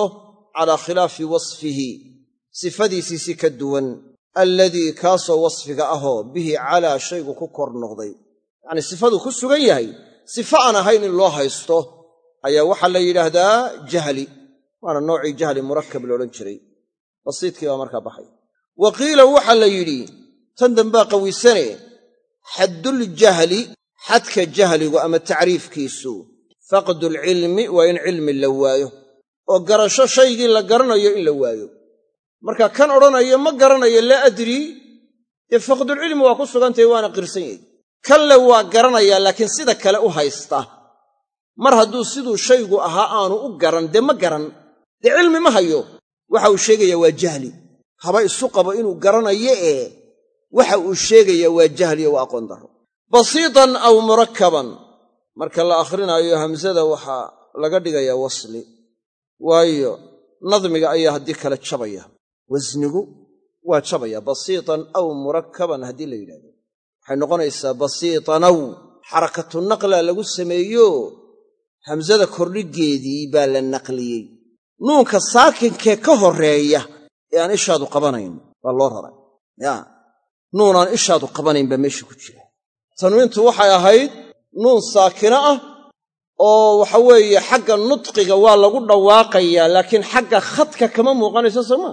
calaa khilaafi wasfihi sifadiisii si ka duwan alladii kaasoo wasfiga ahoo bihi calaa shaygu ku kor noqday. Yacnii sifaduu ku sugan yahay sifo aan ahayn in loo haysto ayaa waxaa la yidhaahdaa jahli waana noocii jahli murakkab loodhan jiray. Basiidkii baa markaa baxay. Wa qiila waxaa la yidhi tan dambaa qawisane xadduljahli xadka jahligu ama tacriifkiisu faqdulcilmi waa in cilmi la waayo oo garasho shaygii la garanayo in la waayo marka kan odhanayo ma garanayo laa adrii dee faqdulcilmi waa ku sugantahay waana qirsan yahy kanle waa garanayaa laakiin sida kale u haysta. Mar hadduu siduu shaygu ahaa aanu u garan dee ma garan. Dee cilmi ma hayo. Waxa uu sheegayaa waa jahli. Haba isu qabo inuu garanayo ee waxa uu sheegayaa waa jahliyo waa aqoon darro. Basiitan aw murakkaban. Marka la akhrinayo hamsada waxaa laga dhigayaa wasli. Waayo nadmiga ayaa haddii kale jabaya wasnigu waa jabaya basiitan aw murakkaban haddii la yidhahdo waxay noqonaysaa basiitanaw xarakatu naqla lagu sameeyo. Hamsada kordhigeedii baa la naqliyey. Nuunka saakinkee ka horreeya ee aan ishaadu qabanayn baa loo raray. Yaa nuun aan ishaadu qabanayn baa meesha ku jira. Tanwiintu waxay ahayd nuun saakino ah oo waxa weeye xagga nutqiga waa lagu dhawaaqayaa laakiin xagga khadka kama muuqanayso sooma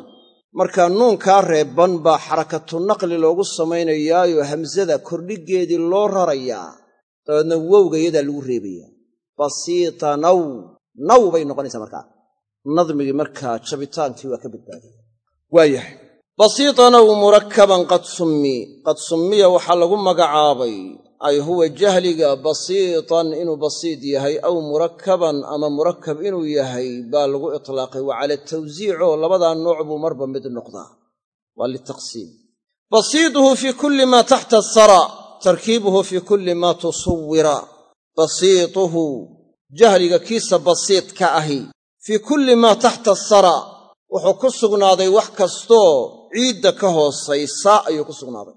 marka nuunkaa reebban baa xarakatu naqli loogu samaynayaayo hamsada kordhigeedii loo rarayaa dabeedna wowga iyadaa lagu reebayaa basiita naw naw bay noqonaysaa markaa nadmigii markaa jabitaankii waa ka badbaadaya waayahay basiitanaw murakkaban qad summi qad summiya waxaa lagu magacaabay ay huwa jahliga basiitan inuu basiid yahay aw murakkaban ama murakkab inuu yahay baa lagu itlaaqay. Wa cala tawsiicoo labadaa nooc buu marba mid noqdaa. Waa litaqsiim. Basiiduhu fii kulli maa taxta asara tarkiibuhu fii kulli maa tusawwira. Basiituhu jahliga kiisa basiidka ahi. Fii kulli maa taxta asara wuxuu ku sugnaaday wax kastoo ciidda ka hoosaysa ayuu ku sugnaaday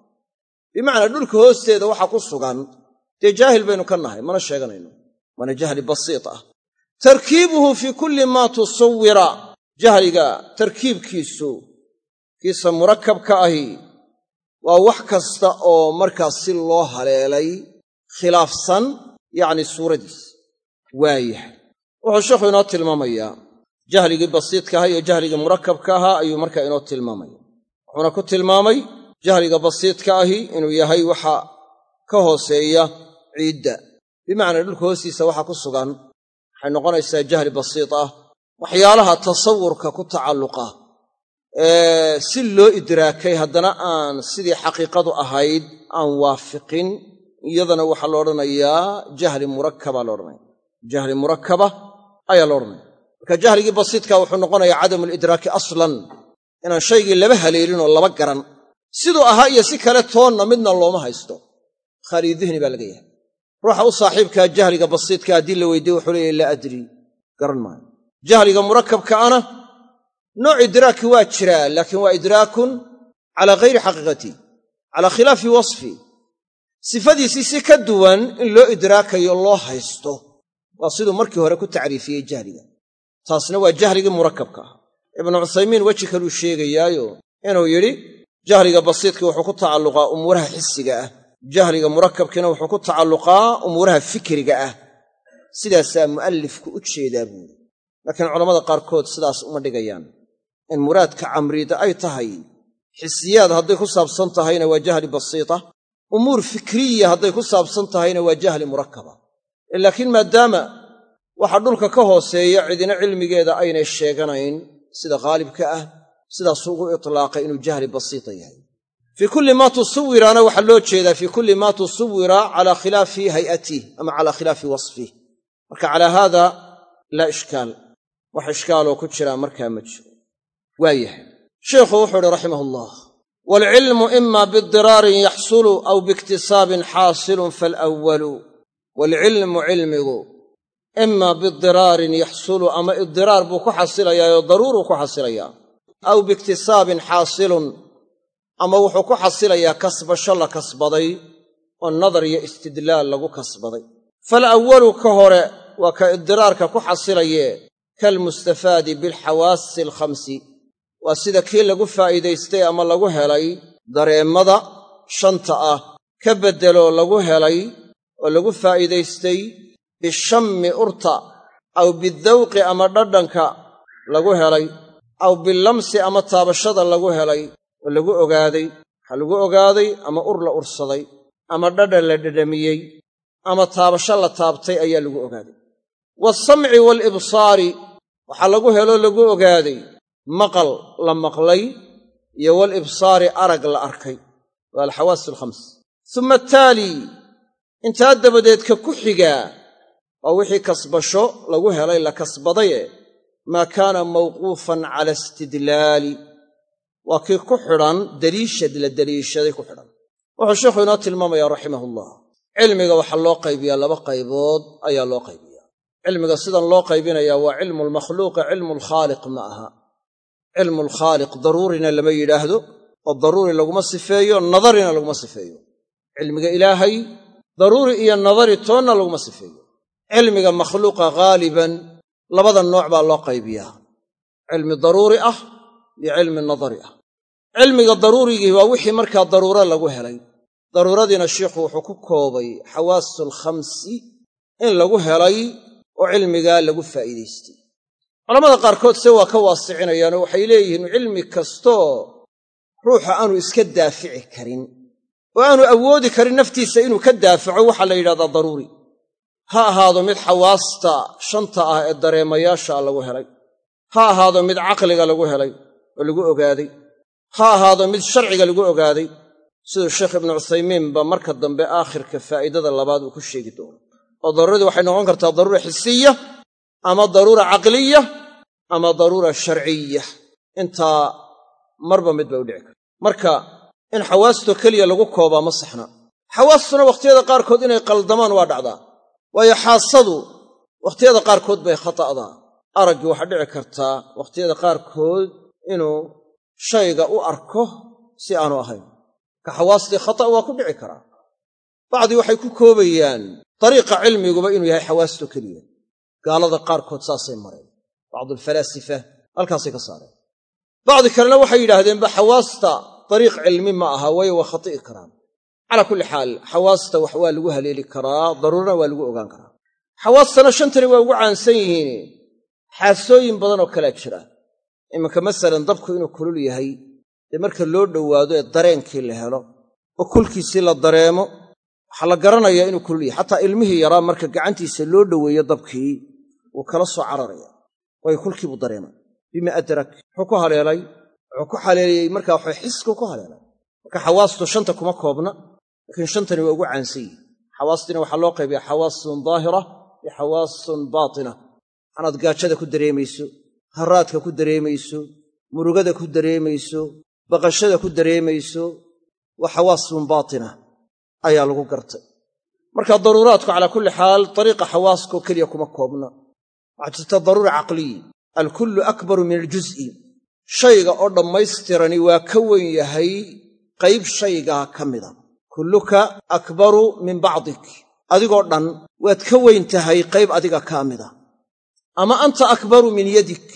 bimacnaa dhulka hoosteeda waxaa ku sugan. Dee jaahil baynu ka nahay mana sheeganayno. Waana jahli basiit ah. Tarkiibuhu fii kulli maa tusawwira. Jahliga tarkiibkiisu kiisa murakkabka ahi waa wax kasta oo markaas si loo haleelay khilaafsan yacni suuradiis waayahay. Wuxuu sheekhu inoo tilmaamayaa jahligii basiidka ahaa iyo jahligii murakkabka ahaa ayuu markaa inoo tilmaamaya. Wuxuuna ku tilmaamay jahliga basiidka ahi inuu yahay waxa ka hooseeya ciidda. Bimacnaa dhulka hoostiisa waxa ku sugan waxay noqonaysaa jahli basiid ah waxyaalaha tasawurka ku tacalluqa. Ee si loo idraakay haddana aan sidii xaqiiqadu ahayd aan waafiqin iyadana waxaa la odhanayaa jahli murakkaba la odhanaya jahli murakkaba ayaa la odhanaya marka jahligii basiidka wuxuu noqonayaa cadamu lidraaki aslan inaan shaygii laba haleelin oo laba garan siduu ahaa iyo si kale toonna midna looma haysto. Khaaliyu dihni baa laga yahay. Ruuxa u saaxiibkaa jahliga basiidka haddii la weydiye wuxuu leeyahy laa adrii garan maayo. Jahliga murakabkaana nooc idraaki waa jiraa laakiin waa idraakun calaa ghayri xaqiiqati calaa khilaafi wasfi. Sifadiisii si ka duwan in loo idraakayo loo haysto waa siduu markii hore ku tacriifiyey jahliga. Taasna waa jahligii murakabka ah. Ibnu cuthaymiin weji kaluu sheegayaayo inuu yidhi jahliga basiidka wuxuu ku tacalluqaa umuuraha xisiga ah. Jahliga murakabkiina wuxuu ku tacalluqaa umuuraha fikriga ah. Sidaasaa mu'allifku u jeedaa buuri laakiin culammada qaarkood sidaas uma dhigayaan. In muraadka camriida ay tahay xisiyaad hadday ku saabsan tahayna waa jahli basiita umuur fikriya hadday ku saabsan tahayna waa jahli murakaba laakiin maadaama waxa dhulka ka hooseeya cidina cilmigeeda aynay sheeganayn sida khaalibka ah sidaasuu ugu itlaaqay inuu jahli basiita yahay. Fii kulli maa tusawiraana waxaa loo jeedaa fii kulli maa tusawira calaa khilaafi hay'atih ama calaa khilaafi wasfih marka calaa haada laa ishkaal wax ishkaaloo ku jiraa markaa ma jiro. Waayahay sheikhu wuxuu uhi raximah allah waalcilmu ima bidiraarin yaxsulu aw biiktisaabin xaasilun falwalu waalcilmu cilmigu ima bidiraarin yaxsulu ama idiraar buu ku xasilayaayoo daruuruu ku xasilayaa aw biiktisaabin xaasilun ama wuxuu ku xasilayaa kasbasho la kasbaday oo nadar iyo istidlaal lagu kasbaday. Falawwalu ka hore waa ka idiraarka ku xasilayee kalmustafaadi bilxawaasi alkhamsi waa sida kii lagu faa'iidaystay ama lagu helay dareemmada shanta ah. Ka beddeloo lagu helay oo lagu faa'iidaystay bishammi urta aw bidawqi ama dhadhanka lagu helay aw bilamsi ama taabashada lagu helay oo lagu ogaaday waxaa lagu ogaaday ama ur la ursaday ama dhadhan la dhadhamiyey ama taabasho la taabtay ayaa lagu ogaaday. Waasamci waalibsaari waxaa lagu heloo lagu ogaaday maqal la maqlay iyo walibsaari arag la arkay waa alxawaas alkhams suma ataalii intaa dabadeed ka ku xigaa waa wixii kasbasho lagu helay la kasbadaye maa kaana mawquufan cala istidlaali. Waa kii ku xidhan deliishad la deliishaday ku xidhan. Wuxuu sheikhu inoo tilmaamayaa raximahullah. Cilmiga waxaa loo qaybiyaa laba qaybood ayaa loo qaybiyaa. Cilmiga sidan loo qaybinayaa waa cilmu lmakhluuqi cilmu lkhaaliq ma aha. Cilmu lkhaaliq daruurina lama yidhaahdo oo daruuri laguma sifeeyo nadarina laguma sifeeyo. Cilmiga ilaahay daruuri iyo nadari toonna laguma sifeeyo. Cilmiga makhluuqa ghaaliban labada nooc baa loo qaybiyaa. Cilmi daruuri ah iyo cilmi nadari ah. Cilmiga daruurigii waa wixii markaa daruuro lagu helay. Daruuradiina shiikhu wuxuu ku koobay xawaasul khamsi in lagu helay oo cilmigaa lagu faa'iidaystay. Culamada qaarkood se waa ka waasicinayaanoo waxay leeyihiin cilmi kastoo ruuxa aanu iska daafici karin oo aanu awoodi karin naftiisa inuu ka daafaco waxaa la yidhahdaa daruuri ha ahaado mid xawaasta shanta ah ee dareemayaasha lagu helay. Ha ahaado mid caqliga lagu helay oo lagu ogaaday. Ha ahaado mid sharciga lagu ogaaday. Siduu sheekh ibnu cuthaymiin ba marka dambe aakhirka faa'iidada labaad uu ku sheegi doono. Oo daruuradii waxay noqon kartaa daruura xisiya ama daruura caqliya ama daruura sharciya. Intaa marba mid bay u dhici karta. Marka in xawaastoo keliya lagu koobaa ma saxna. Xawaastuna wakhtiyada qaarkood inay qaldamaan waa dhacdaa waayo xaasadu wakhtiyada qaarkood bay khata'daa araggii waxaa dhici kartaa wakhtiyada qaarkood inuu shayga u arko si aanu ahayn. Ka xawaastii khata' waa ku dhici karaa. Bacdii waxay ku koobayaan dariiqa cilmiguba inuu yahay xawaasto keliya. Gaalada qaarkood saasay mareen. Bacdu alfalaasifa halkaasay ka saareen. Bacdi kalena waxay yidhaahdeenba xawaasta dariiq cilmi ma aha waayo waa khati'i karaan calaa kulli xaal xawaasta wax waa lagu haleeli karaa daruurana waa lagu ogaan karaa. Xawaastana shantani waa ugu caansan yihiin. Xaasooyin badan oo kalea jira. Iminka masalan dabku inuu kulul yahay dee marka loo dhowaado ee dareenkii la helo oo kulkiisii la dareemo waxaa la garanayaa inuu kulul yahay. Xataa ilmihii yaraa marka gacantiisa loo dhoweeyo dabkii wuu kala soo cararaya. Waayo kulkii buu dareemay bima adrak muxuu ku haleelay wuxuu ku haleeliyey markaa waxa xisku ku haleelay. Marka xawaastu shanta kuma koobna laakiin shantani waa ugu caansan yihiin xawaastina waxaa loo qaybiya xawaasun daahira iyo xawaasun baatina. Waxaanaad gaajada ku dareemayso haraadka ku dareemayso murugada ku dareemayso baqashada ku dareemayso waa xawaasun baatina ayaa lagu gartay. Marka daruuraadku calaa kulli xaal dariiqa xawaaskoo keliya kuma koobna. Waxaa jirta daruura caqliyi alkullu akbaru min aljuz'i. Shayga oo dhammaystirani waa ka wen yahay qayb shaygaa ka mida kulluka akbaru min bacdik. Adigoo dhan waad ka weyn tahay qayb adiga kaa mida. Ama anta akbaru min yadik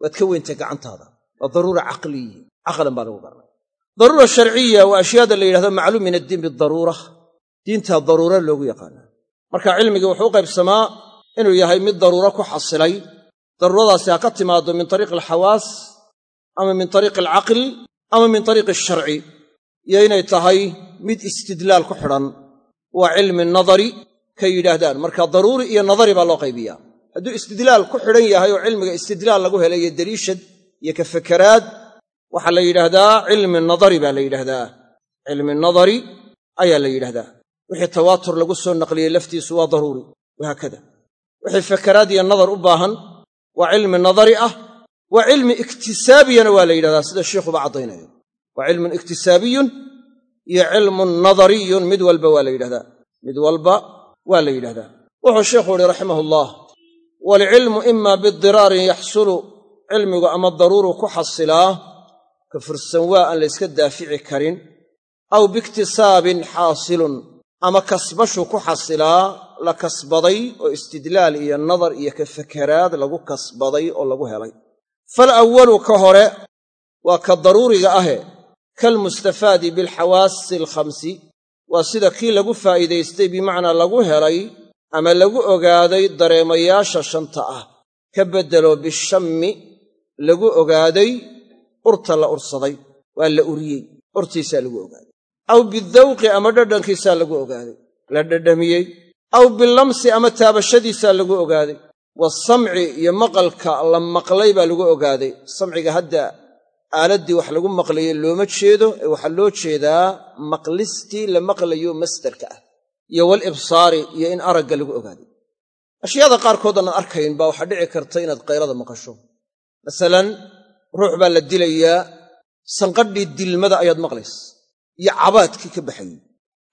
waad ka weyntahay gacantaada. Waa daruura caqliyi caqlan baa lagu garanay daruura sharciya waa ashyaada la yidhahdo macluum min addiin bidaruura diintaa daruura loogu yaqaana marka cilmigii wuxuu u qaybsamaa inuu yahay mid daruuro ku xasilay. Daruuradaasi ha ka timaaddo min tariiqi alxawaas ama min tariiqi alcaql ama min tariiqi alsharci. Iyo inay tahay mid istidlaal ku xidhan waa cilmi nadari kay yidhaahdaan. Marka daruuri iyo nadari baa loo qaybiyaa. Hadduu istidlaal ku xidhan yahay oo cilmiga istidlaal lagu helay iyo deliishad iyo ka fakeraad waxaa la yidhaahdaa cilmi nadari baa la yidhaahdaa. Cilmi nadari ayaa la yidhahdaa wixii tawaatur lagu soo naqliyey laftiisu waa daruuri wahaakada wixii fakeraad iyo nadar u baahan waa cilmi nadari ah waa cilmi iktisaabiyana waa la yidhahdaa sida sheikhuba caddaynayo. Waa cilmun iktisaabiyun iyo cilmun nadariyun mid walba waa la yidhahdaa. Mid walba waa la yidhahdaa. Wuxuu sheikhu uhi raximahullah waalcilmu ima bidiraarin yaxsulu cilmigu ama daruuru ku xasilaa ka fursan waa aan la yska daafici karin aw biiktisaabin xaasilun ama kasbashu ku xasilaa la kasbaday oo istidlaal iyo nadar iyo ka fakeraad lagu kasbaday oo lagu helay. Fal awalu ka hore waa ka daruuriga ahe kalmustafaadi bilxawaasi alkhamsi waa sida kii lagu faa'iidaystay bimacnaa lagu helay ama lagu ogaaday dareemayaasha shanta ah. Ka beddelo bishammi lagu ogaaday urta la ursaday waa la uriyey urtiisaa lagu ogaaday. Aw bidawqi ama dhadhankiisaa lagu ogaaday la dhadhamiyey. Aw bilamsi ama taabashadiisaa lagu ogaaday. Waasamci iyo maqalka la maqlay baa lagu ogaaday samciga hadda aaladdii wax lagu maqlaye looma jeedo ee waxaa loo jeedaa maqlistii la maqlayo masdarka ah iyo walibsaari iyo in aragga lagu ogaaday ashyaada qaarkood aanad arkayn baa waxaa dhici karta inaad qaylada maqasho. Masalan ruux baa la dilayaa sanqadhii dilmada ayaad maqlaysa iyo cabaadkii ka baxayey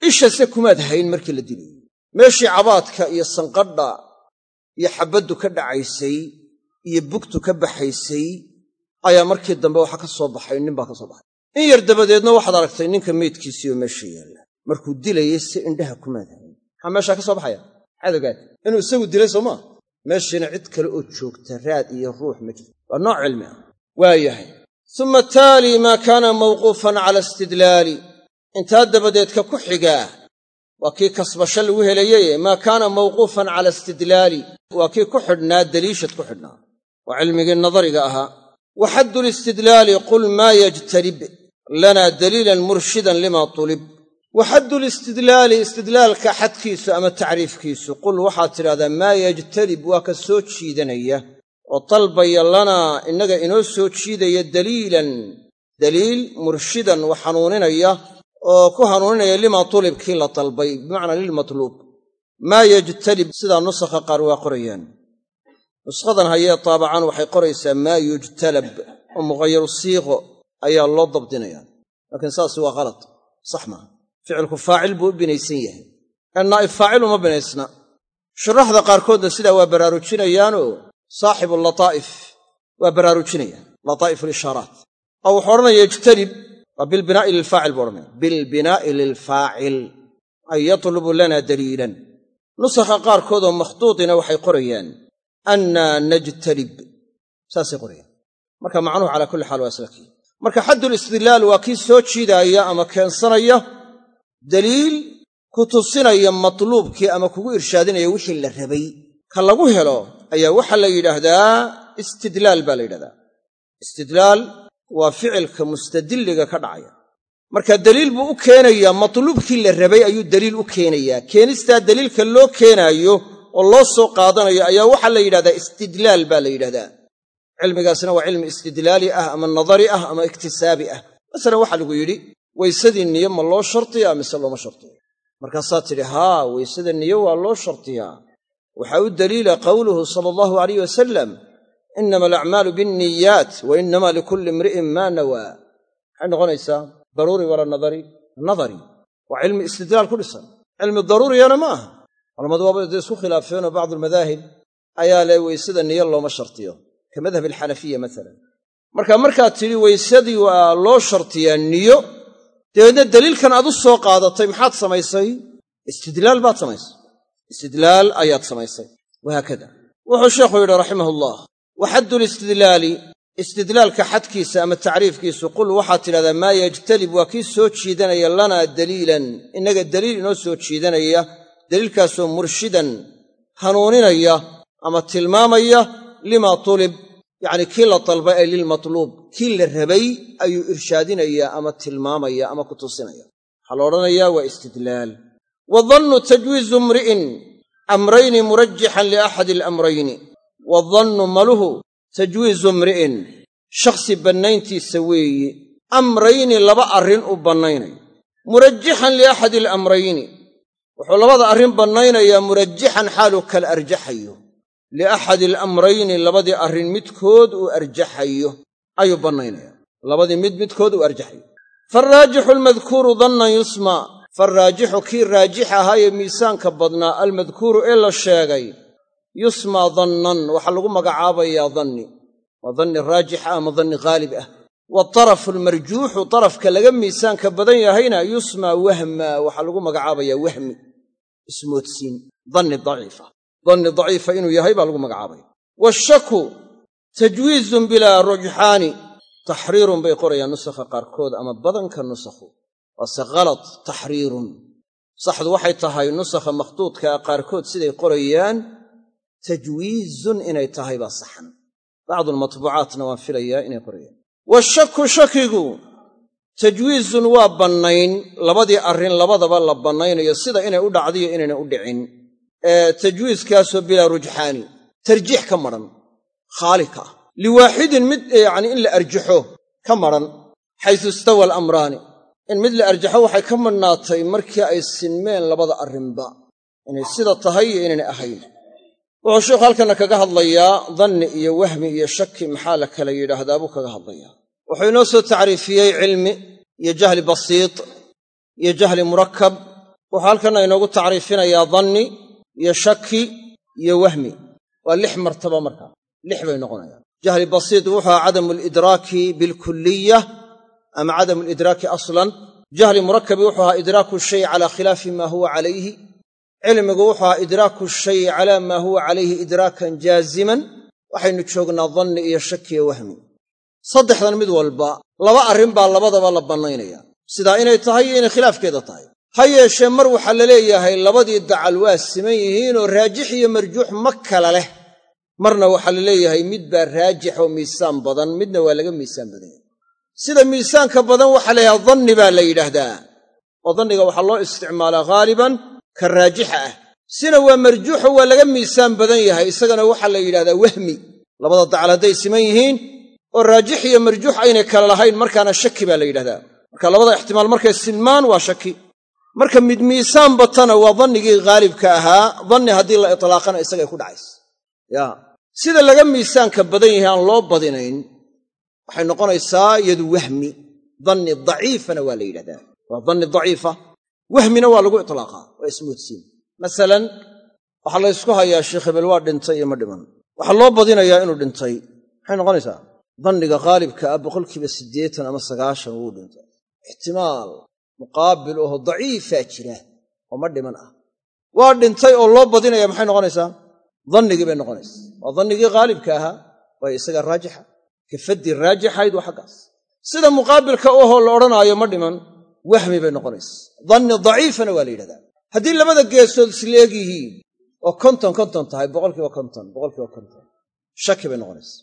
ishase kumaad hayn markii la dilayey meeshii cabaadka iyo sanqadha iyo xabaddu ka dhacaysay iyo bugtu ka baxaysay ayaa markii dambe waxa ka soo baxay nin baa ka soo baxay. In yar dabadeedna waxaad aragtay ninka meydkiisii oo meesha yaalla. Markuu dilayey si indhaha kumaad hayn maxaa meeshaa ka soo baxaya? Maxaad ogaatay? Inuu isagu dilay soo maa meeshiina cid kale oo joogta raad iyo ruux ma jirto. Waa nooc cilmi ah. Waayahay uma taalii maa kaana mawquufan cala istidlaali. Intaa dabadeed ka ku xigaa. Waa kii kasbasho lagu helaye maa kaana mawquufan cala istidlaali. Waa kii ku xidhnaa daliishad ku xidhnaa. Waa cilmigii nadariga ahaa wa xaddu listidlaali qul maa yajtarib lanaa daliilan murshidan lima tulib wa xaddu listidlaali istidlaalka xadkiisu ama tacriifkiisu qul waxaad tidhahdaa maa yajtarib waa ka soo jiidanaya oo dalbaya lanaa innaga inoo soo jiidaya daliilan daliil murshidan wax hanuuninaya oo ku hanuuninaya lima tulib kii la dalbay bimacnaa lilmatluub maa yajtalib sidaa nusakha qaar waa qorayaan nushadan hayee taabacan waxay qoraysaa maa yujtalab oo muqayaru siiqo ayaa loo dabdinaya. Laakiin saasi waa khalad sax maaha ficilku faacil buu u binaysan yahay. Ee naa'ib faacil uma binaysna. Shuraxda qaarkoodna sidaa waa baraarujinayaanoo saaxibu lataa'if waa baraarujinaya. Lataa'if alishaaraat. Oo wuxuu odhanaya ijtanib waa bilbinaa'i lilfaacil buu odhanaya bilbinaa'i lilfaacil ay yatlubu lana daliilan. Nusakha qaarkoodoo makhduudina waxay qorayaan annaa najtalib saasay qorayaan marka macnuhu calaa kulli xaal waa isla kii marka xaddulistidlaal waa kii soo jiidaaya ama keensanaya daliil ku tusinaya matluubkii ama kugu irshaadinaya wixii la rabay ka lagu helo ayaa waxaa la yidhaahdaa istidlaal baa la yidhahdaa istidlaal waa ficilka mustadilliga ka dhacaya marka daliil buu u keenayaa matluubkii la rabay ayuu daliil u keenayaa keenistaa daliilka loo keenaayo oo loo soo qaadanayo ayaa waxaa la yidhahdaa istidlaal baa la yidhahdaa. Cilmigaasna waa cilmi istidlaali ah ama nadari ah ama iktisaabi ah. Masalan waxaa lagu yidhi weysadii niyo ma loo shartiyaa mise looma shartiyo? Markaasaad tidhi haa weysada niyo waa loo shartiyaa. Waxaa u daliila qowluhu sala allahu alayh wasalam inama alacmaalu binniyaat wa inama likulli imri'in maa nawaa maxay noqonaysaa daruuri wala nadari. Nadari waa cilmi istidlaal ku dhisan. Cilmi daruuriyana ma aha culammadu waaba dee isku khilaafeenoo bacdu almadaahib ayaa le weysada niyo looma shartiyo ka madhab alxanafiya masalan marka markaad tidhi weysadii waa loo shartiyaa niyo dabeedna daliilkan aad u soo qaadatay maxaad samaysay? Istidlaal baad samaysay. Istidlaal ayaad samaysay. Wahaakada wuxuu sheekhu yidhi raximah ullah wa xaddu listidlaali istidlaalka xadkiisa ama tacriifkiisu qul waxaad tidhahdaa maa yajtalib waa kii soo jiidanaya lanaa daliilan innaga daliil inoo soo jiidanaya daliilkaasoo murshidan hanuuninaya ama tilmaamaya limaa tulib yacni kii la dalbay ay lilmatluub kii la rabay ayuu irshaadinaya ama tilmaamaya ama ku tusinaya. Waxaa la odhanayaa waa istidlaal. Wa dannu tajwiizu imri'in amrayni murajixan liaxadi alamrayni. Wadannu maluhu tajwiizu imri'in. Shakhsi bannayntiisa weeyi amrayni laba arrin u bannaynayo murajixan liaxadi alamrayni wuxuu labada arrin bannaynayaa murajixan xaaluu kala arjaxayo. Liaxadi alamrayni labadii arrin midkood uu arjaxayo. Ayuu bannaynaya labadii mid midkood uu arjaxayo. Faaraajixu almadkuuru dannan yusmaa faaraajixu kii raajix ahaayee miisaanka badnaa almadkuuru ee la sheegay. Yusmaa dannan waxaa lagu magacaabayaa danni. Waa danni raajix ah ama danni haalib ah. Waatarafu almarjuuxu tarafka laga miisaanka badan yahayna yusmaa wahma waxaa lagu magacaabayaa wahmi ismoodsiin. Danni daciifa. Danni daciifa inuu yahay baa lagu magacaabaya waashaku tajwiizun bilaa rujxaani taxriirun bay qorayaan nusakha qaarkood ama badanka nusakhu. Waase khalad taxriirun. Saxdu waxay tahay nusakha makhduudkaa qaarkood siday qorayaan tajwiizun inay tahay baa saxan. Bacdu almatbuucaatna waan filayaa inay qorayaan. Washaku shakigu tajwiizun waa bannayn labadii arrin labadaba la bannaynayo sida inay u dhacdiyo inayna u dhicin. Tajwiizkaasoo bilaa rujxaani tarjiix ka madhan khaali ka ah. Liwaaxidin mid yacni in la arjaxo ka madhan xaysu istawa alamraani. In mid la arjaxo waxay ka madhnaatay markii ay sinmeen labada arrinba inay sida tahay iyo inaynay ahayn. Wuxuu sheikhu halkanna kaga hadlayaa danni iyo wahmi iyo shaki maxaa la kala yidhaahdaa buu kaga hadlayaa wuxuu inoo soo tacriifiyey cilmi iyo jahli basiit iyo jahli murakkab. Wuxuu halkanna inoogu tacriifinayaa danni iyo shaki iyo wahmi. Waa lix martaba markaa lix bay noqonayaan. Jahli basiit wuxuu aha cadamu alidraaki bilkuliya ama cadamu alidraaki aslan. Jahli murakkabi wuxuu ahaa idraaku shay calaa khilaafi maa huwa calayhi. Cilmigu wuxuu ahaa idraaku shay calaa maa huwa calayhi idraakan jaaziman. Waxaynu joognaa danni iyo shakiyo wahmi saddexdan mid walba laba arrin baa labadaba la bannaynaya. Sidaa inay tahay iyo inay khilaafkeeda tahay. Ha yeeshee mar waxaa la leeyahay labadii dacal waa siman yihiinoo raajix iyo marjuux ma kala leh. Marna waxaa la leeyahay mid baa raajix oo miisaan badan midna waa laga miisaan badan yahay. Sida miisaanka badan waxaa la danni baa la yidhaahdaa. Oo danniga waxaa loo isticmaalaa haaliban ka raajixa ah. Sina waa marjuuxo waa laga miisaan badan yahay isagana waxaa la yidhahdaa wahmi. Labada dacal hadday siman yihiin oo raajix iyo marjuux aynay kala lahayn markaana shaki baa la yidhahdaa. Marka labada ixtimaal markay sinmaan waa shaki. Marka mid miisaan batana waa dannigii haalibka ahaa danni haddii la itlaaqana isagay ku dhacaysa. Ya. Sida laga miisaanka badan yahay aan loo badinayn waxay noqonaysaa iyadu wahmi. Danni daciifana waa la yidhahdaa. Waa danni daciifa. Wahmina waa lagu itlaaqaa waa ismoodsiin. Masalan waxaa la ysku hayaa sheekh hebel waa dhintay iyo ma dhiman. Waxaa loo badinayaa inuu dhintay. Maxay noqonaysaa danniga haalibka ah boqolkiiba siddeetan ama sagaashan wuu dhintay. Ixtimaal muqaabil oho daciifaa jira oo ma dhiman ah. Waa dhintay oo loo badinaya maxay noqonaysaa? Dannigii bay noqonaysaa. Waa dannigii haalibka ahaa waayo isaga raajixa. Kafaddii raajixayd waa xaggaas. Sida muqaabilka u la odhanaayo ma dhiman wahmi bay noqonaysa danni daciifana waa la yidhahdaa. Haddii labada geesood isleeg yihiin oo konton konton tahay boqolkiiba konton boqolkiiba konton shaki bay noqonaysa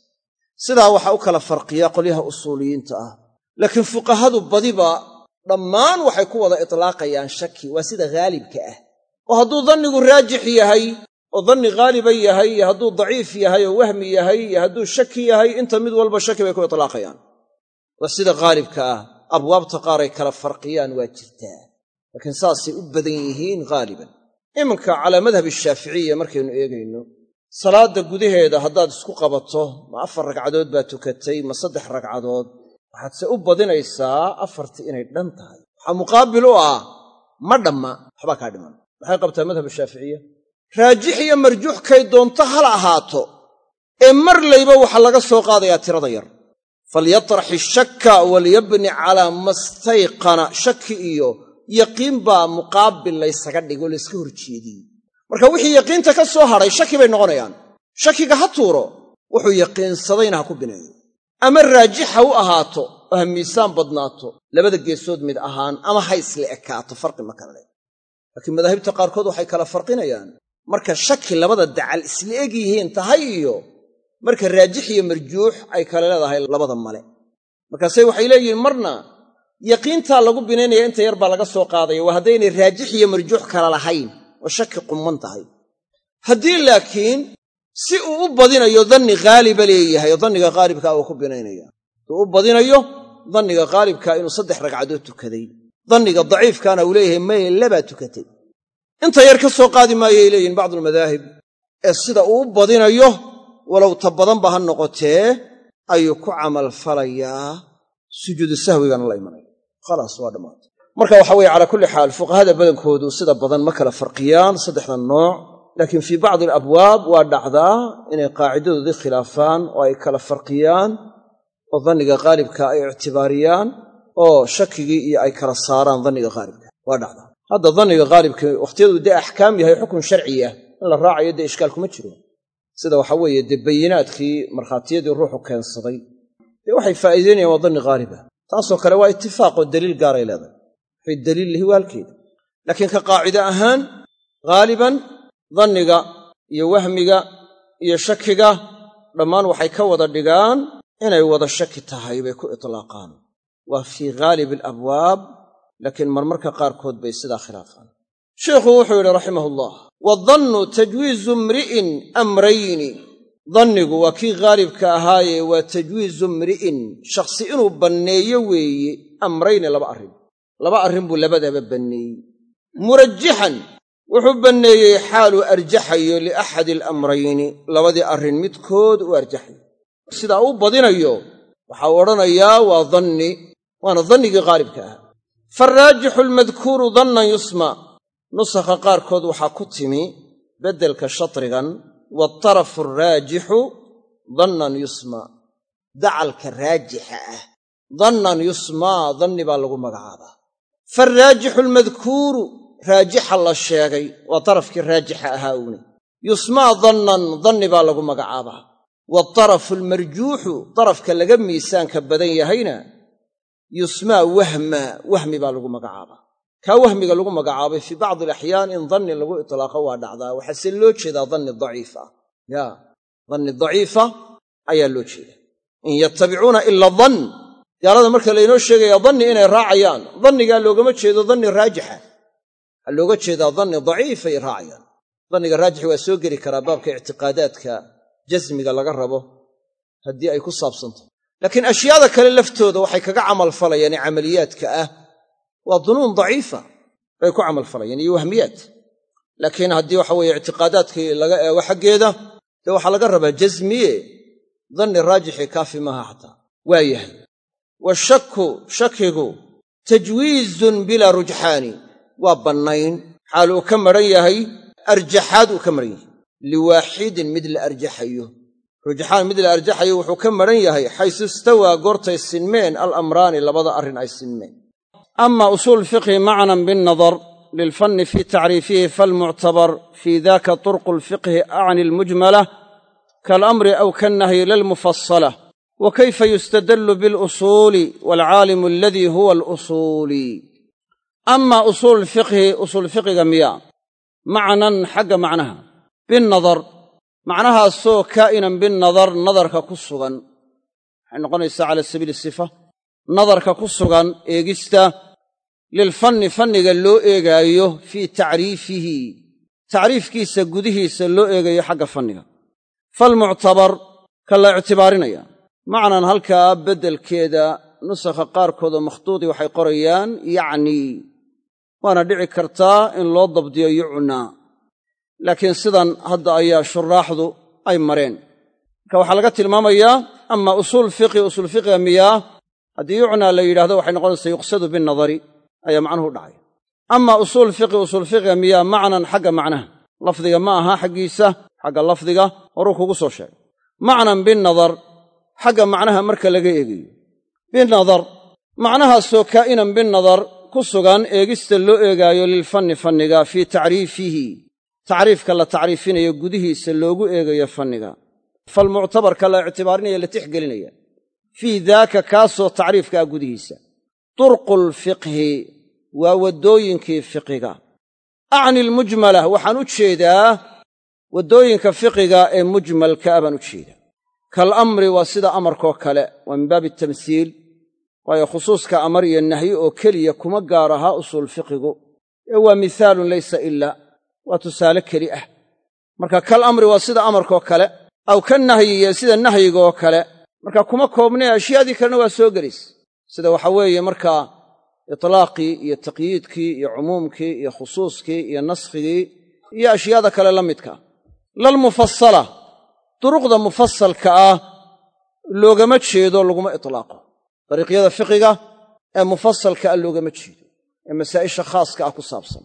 sidaa waxaa u kala farqiya qolyaha usuuliyiinta ah. Laakiin fuqahadu badiba dhammaan waxay ku wada itlaaqayaan shaki. Waa sida haalibka ah. Oo hadduu dannigu raajix yahay oo danni haaliba yahay iyo hadduu daciif yahay oo wahmi yahay iyo hadduu shaki yahay inta mid walba shaki bay ku itlaaqayaan. Waa sida haalibka ah. Abwaabta qaaray kala farqiyaan waa jirtaa. Laakiin saasay u badan yihiin haaliban iminka calaa madhab shaaficiya markaynu eegayno salaadda gudaheeda haddaad isku qabato ma afar ragcadood baa tukatay ma saddex ragcadood. Waxaadse u badinaysaa afartii inay dhan tahay. Waxaa muqaabil u ah ma dhamma waxbaa kaa dhiman. Maxay qabtaa madhab shaaficiya? Raajix iyo marjuux kay doonto hala ahaato. Ee mar layba waxaa laga soo qaadayaa tirada yar. Falyatrax ishakka walyabni calaa mastayqana. Shaki iyo yaqiin baa muqaabil laysaga dhigo layska horjeediyey marka wixii yaqiinta ka soo hadhay shaki bay noqonayaan. Shakiga ha tuuro wuxuu yaqiinsadayna ha ku bineeyo. Ama raajix ha u ahaato oo ha miisaan badnaato labada geesood mid ahaan ama ha isla ekaato farqi ma kala leh laakiin madaahibta qaarkood waxay kala farqinayaan. Marka shaki labada dacal isla eg yihiin tahay iyo marka raajix iyo marjuux ay kala leedahay labada male. Markaase waxay leeyihiin marna yaqiintaa lagu binaynaya inta yar baa laga soo qaadaya waa haddaynay raajix iyo marjuux kala lahayn oo shaki qumman tahay. Haddii laakiin si uu u badinayo danni haaliba leeyahay oo danniga haalibkaa uu ku binaynaya uu u badinayo danniga haalibkaa inuu saddex ragcadood tukaday danniga daciifkaana uu leeyahay maye labaa tukatay. Inta yar ka soo qaadi maayay leeyihiin bacdulmadaahib ee sida uu u badinayo walow ta badanba ha noqotee ayuu ku camalfalayaa sujuudu sahwigana la imanaya. Khalaas waa dhammaatay marka waxa weye calaa kulli xaal fuqahada badankoodu sida badan ma kala farqiyaan saddexda nooc. Laakiin fii bacdi alabwaab waa dhacdaa inay qaacidadoodii khilaafaan oo ay kala farqiyaan oo danniga haalibka ay ictibaariyaan oo shakigii iyo ay kala saaraan danniga haalibka waa dhacdaa. Hadda danniga haalibka wakhtiyadu dee axkaam yahay xukun sharci ah in la raacayo dee ishkaal kuma jiro. Sida waxa weeye dee bayinaadkii markhaatiyadii ruuxu keensaday. Dee waxay faa'iidaynayaan waa danni haaliba taasoo kale waa itifaaqoo daliil gaaray leedahay waxay daliil lihi waalkeeda laakiin ka qaacide ahaan haaliban danniga iyo wahmiga iyo shakiga dhammaan waxay ka wada dhigaan inay wada shaki tahay bay ku itlaaqaan. Waa fii haalibi alabwaab laakiin marmarka qaarkood bay sidaa khilaafaan. Sheikhuu wuxuu yidhi raximah ullah waadannu tajwiizu imri'in amrayni. Dannigu waa kii haalibka ahaaye waa tajwiizu imri'in shakhsi inuu banneeyo weeye amrayni laba arrin laba arrin buu labadaba banneeyey. Murajixan wuxuu banneeyey xaaluu arjaxayo liaxadi alamrayni. Labadii arrin midkood u arjaxayo sidaa u badinayo waxaa u odhanayaa waa danni waana dannigii haalibka ahaa faaraajixu almadkuuru dannan yusma. Nusakha qaarkood waxaa ku timi beddelka shatrigan waatarafu araajixu dannan yusma. Dacalka raajixa ah. Dannan yusmaa danni baa lagu magacaabaa faaraajixu almadkuuru raajixa la sheegay waa darafkii raajixa ahaa uuni. Yusmaa dannan danni baa lagu magacaabaa. Waatarafu almarjuuxu darafka laga miisaanka badan yahayna yusmaa wahma wahmi baa lagu magacaabaa. Kaa wahmiga lagu magacaabay fii bacdi alaxyaan in danni lagu itlaaqo waa dhacdaa. Waxaase loo jeedaa danni daciif ah ya danni daciifa ayaa loo jeedaa. In yattabicuuna ila gaalada marka laynoo sheegaya danni inay raacayaan. Dannigaa loogama jeedo danni raajixa. Waxaa looga jeedaa danni daciifay raacayaan. Danniga raajixi waa soo geli karaa baabka ictiqaadaadka jasmiga laga rabo haddii ay ku saabsantahy laakiin ashyaada kale laftooda waxay kaga camalfalayaan ee camaliyaadka ah. Waa dunuun daciifa bay ku camalfalayaan iyo wahmiyaad. Laakiin haddii waxa weeye ictiqaadaadkii laga eego xaggeeda dee waxaa laga rabaa jasmiye danni raajixi kaafi maaha xataa waa yahay washaku shakigu tajwiizun bilaa rujxaani. Waa bannayn. Xaal uu ka maran yahay arjaxaad uu ka maran yahay. Liwaaxidin mid la arjaxayo. Rujxaan mid la arjaxayo wuxuu ka maran yahay xaysu istawaa goortay sinmeen alamraani labada arrin ay sinmeen. Ama usuul fiqhi macnan binnadar lilfanni fii tacriifihi falmuctabar fii daka turqu lfiqhi acni almujmala kaalamri aw kannahyi lalmufasala wa kayfa yustadallu bilusuuli waalcaalimu aladii huwa alusuuli ama usuul fiqhi usuul fiqiga miya macnan xagga macnaha binnadar macnahaasoo kaa'inan binnadar nadarka ku sugan waxay noqonaysaa cala sabiili sifa nadarka ku sugan eegista lilfanni fanniga loo eegaayo fii tacriifihi tacriifkiisa gudihiisa loo eegayo xagga fanniga falmuctabar ka la ictibaarinaya macnan halkaa beddelkeeda nusakha qaarkoodoo makhduudii waxay qorayaan yacnii waana dhici kartaa in loo dabdiyo yucnaa laakiin sidan hadda ayaa shuraaxdu ay mareen. Marka waxaa laga tilmaamayaa ama usuul fiqhi usuul fiqhiga miyaa haddii yucnaa la yidhahdo waxay noqonaysaa yuqsadu binnadari ayaa macnuhu dhacay. Ama usuul fiqhi usuul fiqhiga miyaa macnan xagga macnaha. Lafdiga ma aha xaggiisa xagga lafdiga horuu kugu soo sheegay. Macnan binnadar xagga macnaha marka laga eegayo. Binadar macnahaasoo kaa'inan binadar ku sugan eegista loo eegaayo lilfanni fanniga fii tacriifihi. Tacriifka la tacriifinayo gudihiisa loogu eegayo fanniga. Falmuctabarka la ictibaarinaya la tixgelinaya. Fii daaka kaasoo tacriifka ah gudihiisa. Turqulfiqhi waa waddooyinkii fiqiga. Acni lmujmala waxaan u jeedaa waddooyinka fiqiga ee mujmalka ah baan u jeedaa kaalamri waa sida amarkoo kale waa min baabi tamsiil waayo khusuuska amar iyo nahyi oo keliya kuma gaar ahaa usuul fiqigu. Ee waa mihaalun laysa ilaa waa tusaale keli ah. Marka kal amri waa sida amarkoo kale aw ka nahyi iyo sida nahyigaoo kale marka kuma koobnee ashyaadii kalena waa soo gelaysa sida waxa weeye markaa itlaaqii iyo taqyiidkii iyo cumuumkii iyo khusuuskii iyo naskhigii iyo ashyaada kale la midka. Lalmufasala duruqda mufasalka ah loogama jeedo laguma itlaaqo. Dariiqyada fiqiga ee mufasalka ah loogama jeedo ee masaa'isha khaaska ah ku saabsan.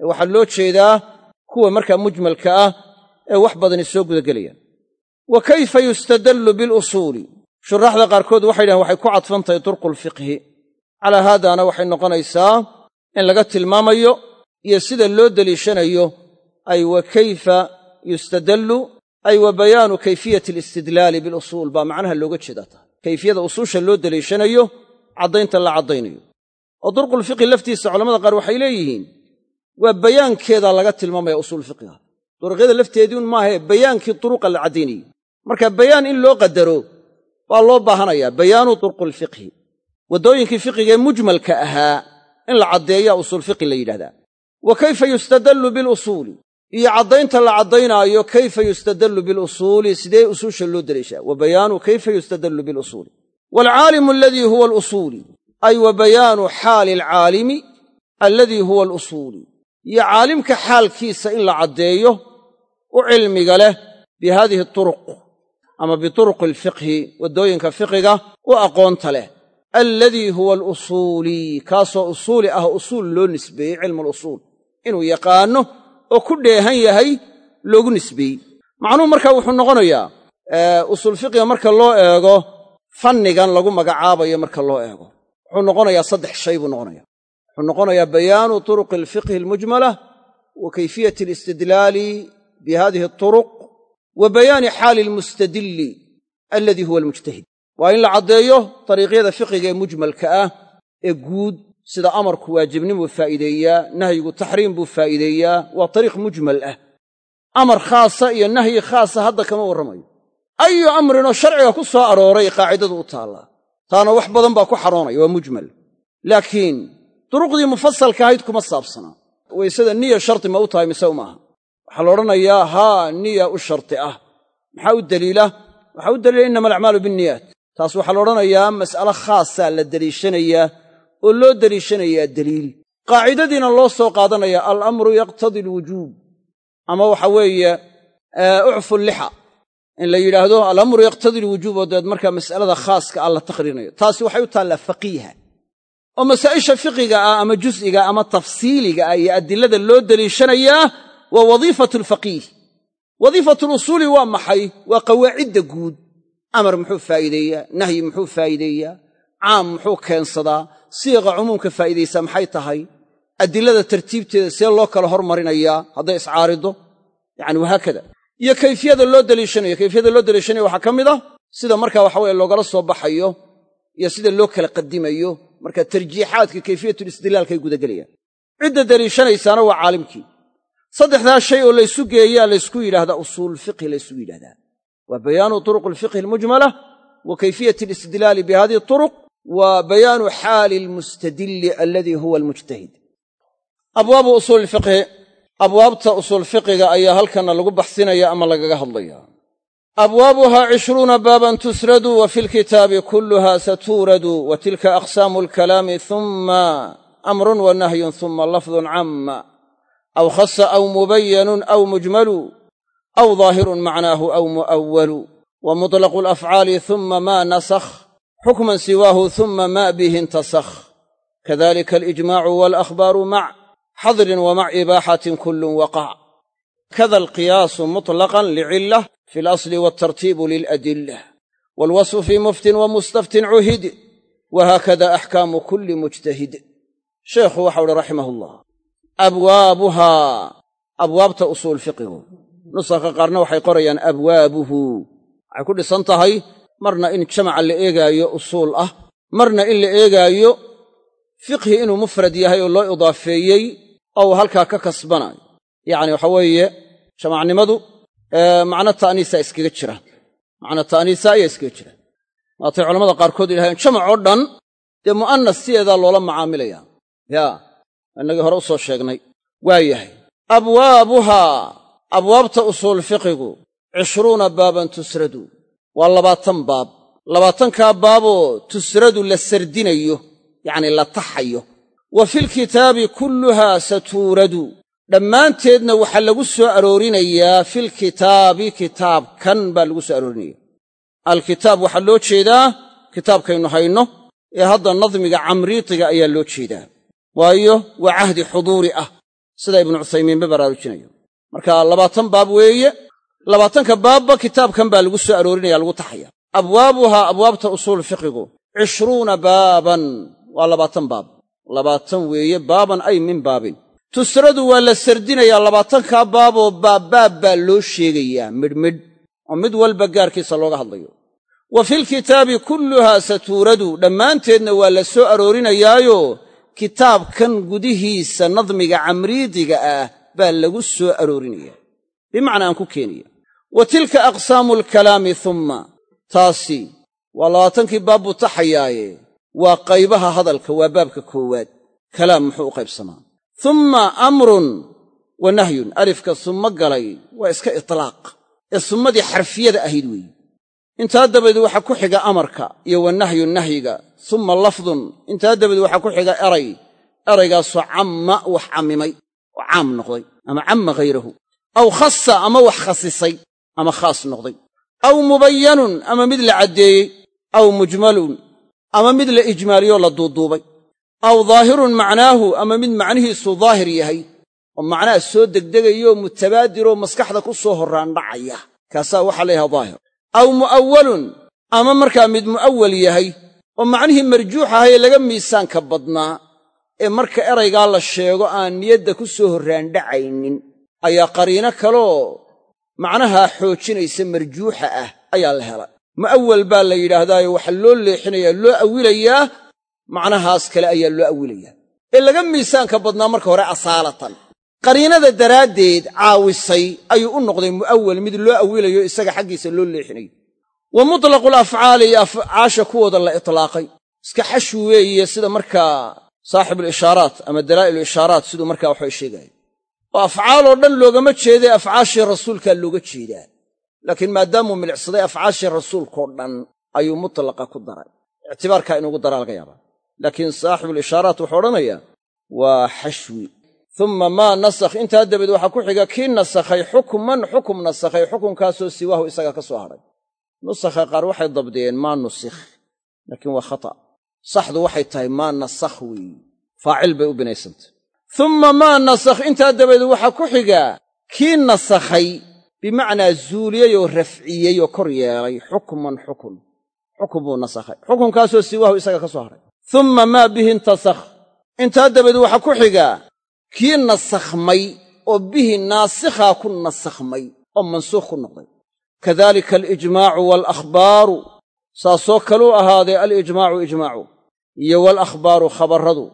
Ee waxaa loo jeedaa kuwa markaa mujmalka ah ee wax badani soo gudagelayaan. Wa kayfa yustadallu bilusuuli shuraaxda qaarkood waxay yidhahen waxay ku cadfan tahay turqulfiqhi calaa haadaana waxay noqonaysaa in laga tilmaamayo iyo sida loo deliishanayo ay wa kayfa yustadallu ay wa bayaanu kayfiyati alistidlaali bilusuul. Baa macnaha looga jeedaa tahay kayfiyada usuusha loo deliishanayo caddaynta la caddaynayo. Oo durqulfiqhi laftiisa culamada qaar waxay leeyihiin waa bayaankeeda laga tilmaamaya usuul fiqiga duruqyada lafteediiun maahae bayaankii duruqa la caddaynayey marka bayaan in loo qadaro waa loo baahanayaa bayaanu durqulfiqhi waddooyinkii fiqigee mujmalka ahaa in la caddeeyaa usuul fiqhi la yidhahdaa wa kayfa yustadallu bilusuuli iyo caddaynta la caddaynaayo kayfa yustadallu bilusuuli? Sidee usuusha loo deliishaa wa bayaanu kayfa yustadallu bilusuuli? Waalcaalimu aladii huwa alusuuli ay wa bayaanu xaali alcaalimi alladii huwa alusuuli. Iyo caalimka xaalkiisa in la caddeeyo u cilmiga leh bi haadihi turuq ama bituruqi alfiqhi waddooyinka fiqiga u aqoonta leh. Alladii huwa alusuuli kaasoo usuuli ah usuul loo nisbeeyey cilmu alusuul inuu yaqaanno oo ku dheehan yahay loogu nisbeeyey macnuhu marka wuxuu noqonayaa usuul fiqiga marka loo eego fannigan lagu magacaabayo marka loo eego. Wuxuu noqonayaa saddex shay buu noqonaya wuxuu noqonayaa bayaanu turuqi alfiqhi almujmala wa kayfiyati alistidlaali bi hadihi aturuq wa bayaani xaali almustadilli alladii huwa almujtahid. Waa in la caddeeyo dariiqyada fiqiga ee mujmalka ah ee guud sida amarku waajibnimuu faa'iideeyaa nahyigu taxriim buu faa'iideeyaa waa tariiq mujmal ah. Amar khaasa iyo nahyi khaasa hadda kama warramayo. Ayu amrinoo sharciga ku soo arooray qaacidadu u taallaa taana wax badan baa ku xaroonaya waa mujmal. Laakiin duruqdii mufasalka ahayd kuma saabsanaa. Waysada niya sharti ma u tahay mise umaaha waxaa la odhanayaa haa niya u sharti ah. Maxaa u deliila waxaa u daliila innama alacmaalu binniyaat. Taas waxaa la odhanayaa mas'ale khaasaa la deliishanayaa oo loo deliishanayaa deliil qaacidadiina loo soo qaadanaya alamru yaqtadi alwujuub ama waxa weeye ucfu lixa. In la yidhaahdo alamru yaqtadi alwujuub oo dabeed markaa mas'alada khaaska ah la taqriinayo taasi waxay u taallaa faqiiha. Oo masaa'isha fiqiga ah ama jus'iga ama tafsiiliga ah iyo adilada loo deliishanayaa waa wadiifatu alfaqiih wadiifatu lusuuli waa maxay? Waa qawaacidda guud. Amar muxuu faa'iideeyaa? Nahyi muxuu faa'iideeyaa? Caam muxuu keensadaa siiqa cumuumka faa'iidaysaa maxay tahay? Adilada tartiibteeda see loo kala hormarinayaa hadday iscaarido? Yacani wahaakada iyo kayfiyada loo deliishanayo kayfiyada loo deliishanayo waxaa ka mid ah sida markaa waxa weye loogala soo baxayo iyo sida loo kala qadimayo marka tarjiixaadka kayfiyatulistidlaalkay gudagelayaan. Cidda deliishanaysaana waa caalimkii. Saddexdaa shay oo laysu geeyaa laysku yidhahdaa usuul fiqhi laysugu yidhahdaa waa bayaanu turuq alfiqhi almujmala wa kayfiyati alistidlaali bi hadihi turuq wa bayaanu xaali almustadilli alladii huwa almujtahid. Abwaabu usuuli fiqhi abwaabta usuul fiqiga ayaa halkanna lagu baxsinaya ama lagaga hadlaya abwaabuhaa cishruuna baaban tusradu wa fi lkitaabi kulluha satuuradu wa tilka aqsaamu alkalaami humma amrun wa nahyun humma lafdun camma. Aw khasa aw mubayanun aw mujmalu aw daahirun macnaahu aw mu'awwalu. Wa mutlaqu alafcaali huma maa nasakh xukman siwaahu huma maa bihi intasakh kadalika alijmaacu walakhbaaru mac xadrin wa mac ibaaxatin kullun waqac kada alqiyaasu mutlaqan licillah fi alasli waltartiibu liladillah waalwasfu fii muftin wa mustaftin cuhid wahaakada axkaamu kulli mujtahid sheekhu waxau uhi raximah ullah abwaabuhaa abwaabta usuul fiqigu nusakha qaarna waxay qorayaan abwaabuhu waxay ku dhisan tahay marna in jamaca la eegaayo usuul ah marna in la eegaayo fiqhi inuu mufrad yahay oo loo idaafeeyey oo halkaa ka kasbanaayo yacni waxa weeye jamacnimadu macno ta'niisa iskaga jiraan macno ta'niisa ayaa iskaga jiraan waatay culamada qaarkood yidhahdeen jamac oo dhan dee mu'anas sideedaa loola macaamilaya yaa innagii hore u soo sheegnay waa yahay. Abwaabuhaa abwaabta usuul fiqigu cishruuna baaban tusradu waa labaatan baab. Labaatankaa baaboo tusradu la sardinayo yacni la taxayo. Wa filkitaabi kulluhaa satuuradu. Dhammaanteedna waxaa lagu soo aroorinayaa filkitaabi kitaabkan baa lagu soo aroorinaya alkitaab waxaa loo jeedaa kitaabkaynu hayno ee hadda nadmiga camriitiga ayaa loo jeedaa. Waayo waa cahdi xuduuri ah. Sida ibnu cuthaymiinba baraarujinayo. Marka labaatan baab weeye labaatanka baabba kitaabkan baa lagu soo aroorinaya lagu taxaya abwaabuhaa abwaabta usuul fiqigu cishruuna baaban waa labaatan baab. Labaatan weeye baaban ay min baabin. Tusradu waa la sardinayaa labaatankaa baaboo baabbaab baa loo sheegayaa midhmidh oo mid walba gaarkiisa looga hadlayo. Wa filkitaabi kulluhaa satuuradu dhammaanteedna waa la soo aroorinayaayo kitaabkan gudihiisa nadmiga camriidiga ah baa lagu soo aroorinayaa bimacnaa aan ku keenaya wa tilka aqsaamu alkalaami humma taasi waa labaatankii baab buu taxayaaye. Waa qaybaha hadalka waa baabka koowaad. Kalaam muxuu u qaybsamaa. Humma amrun wa nahyun. Alifka summo galay waa iska itlaaq ee summadii xarfiyada ahayd weeye intaa dabadeed waxaa ku xiga amarka iyo wa nahyun nahyiga. Summa lafdun. Intaa dabadeed waxaa ku xiga eray. Eraygaasoo camma wax cammimay. Oo caam noqday ama camma hayrahu aw khassa ama wax khasisay ama khaas noqday. Aw mubayanun ama mid la caddeeyey. Aw mujmalun ama mid la ijmaaliyoo la duuduubay. Aw daahirun macnaahu ama mid macnihiisu daahir yahay. Oo macnaha soo degdegayo mutabaadiroo maskaxda ku soo horraandhacaya kaasaa waxaa la yhaha daahir. Aw mu'awwalun ama markaa mid mu'awwal yahay. Oo macnihii marjuux ahayee laga miisaanka badnaa. Ee marka eraygaa la sheego aan niyadda ku soo horraandhacaynin ayaa qariino kaloo macnahaa xoojinaysa marjuuxa ah ayaa la hela mu'awwal baa la yidhaahdaayo waxaa loo leexinayaa loo awilayaa macnahaas kale ayaa loo awilayaa. Ee laga miisaanka badnaa marka hore asaalatan. Qariinada daraaddeed caawisay ayuu u noqday mu'awal mid loo awilayo isaga xaggiisa loo leexinayo. Wa mutlaqu alafcaali iyo afcaasha kuwooda la itlaaqay. Iska xashwi weeye sida markaa saaxibulishaaraat ama dalaa'ilu ishaaraat siduu markaa waxbay sheegaya oo afcaaloo dhan loogama jeeday afcaashii rasuulkaa looga jeedaa. Laakiin maadaamuu milicsaday afcaashii rasuulkao dhan ayuu mutlaqa ku daray. Ictibaarkaa inugu daraa laga yaabaa. Laakiin saaxibulishaaraat wuxuu odhanayaa waa xashwi. Umma maa nasakh intaa dabadeed waxaa ku xiga kii nasakhay xukman xukum nasakhay xukunkaasoo siwaahu isaga ka soo hadhay nusakha qaar waxay dabdiyeen maa nusikh. Laakiin waa khata. Saxdu waxay tahay maa nasakh weeye faacil bay u binaysantay umma maa nasakh intaa dabadeed waxaa ku xiga kii nasakhay bimacnaa zuuliyey oo rafciyey oo kor yeelay xukman xukun. Xukun buu nasakhay. Xukunkaasoo siwaahu isaga ka soo hadhay umma maa bihi intasakh. Intaa dabadeed waxaa ku xiga kii nasakhmay oo bihi naasikhaa ku nasakhmay oo mansuukh ku noqday. Kadalika alijmaacu waalakhbaaru saasoo kaluu ahaaday alijmaacu ijmaacu iyo waalakhbaaru khabarradu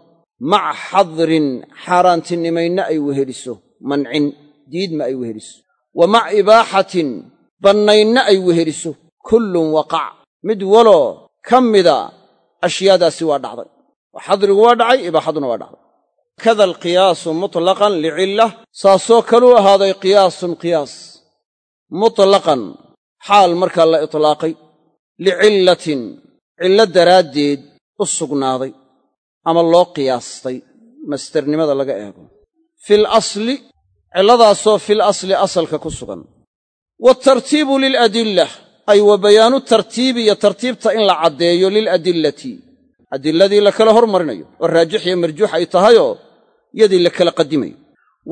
maca xadrin xaaraantinimaynna ay weheliso. Mancin diidma ay weheliso. Wa mac ibaaxatin bannaynna ay weheliso. Kullun waqac. Mid waloo ka mida ashyaadaasi waa dhacday. Oo xadrigu waa dhacay ibaaxaduna waa dhacday. Kada alqiyaasu mutlaqan licillah saasoo kaluu ahaaday qiyaasun qiyaas. Mutlaqan xaal markaa la itlaaqay. Licillatin cillo daraaddeed u sugnaaday ama loo qiyaastay masternimada laga eego. Fil asli cilladaasoo fil asli asalka ku sugan. Waatartiibu liladillah ay wa bayaanu tartiibi iyo tartiibta in la caddeeyo liladillati adilladii la kala hormarinayo oo raajix iyo marjuux ay tahayoo yadii la kala qadimayo.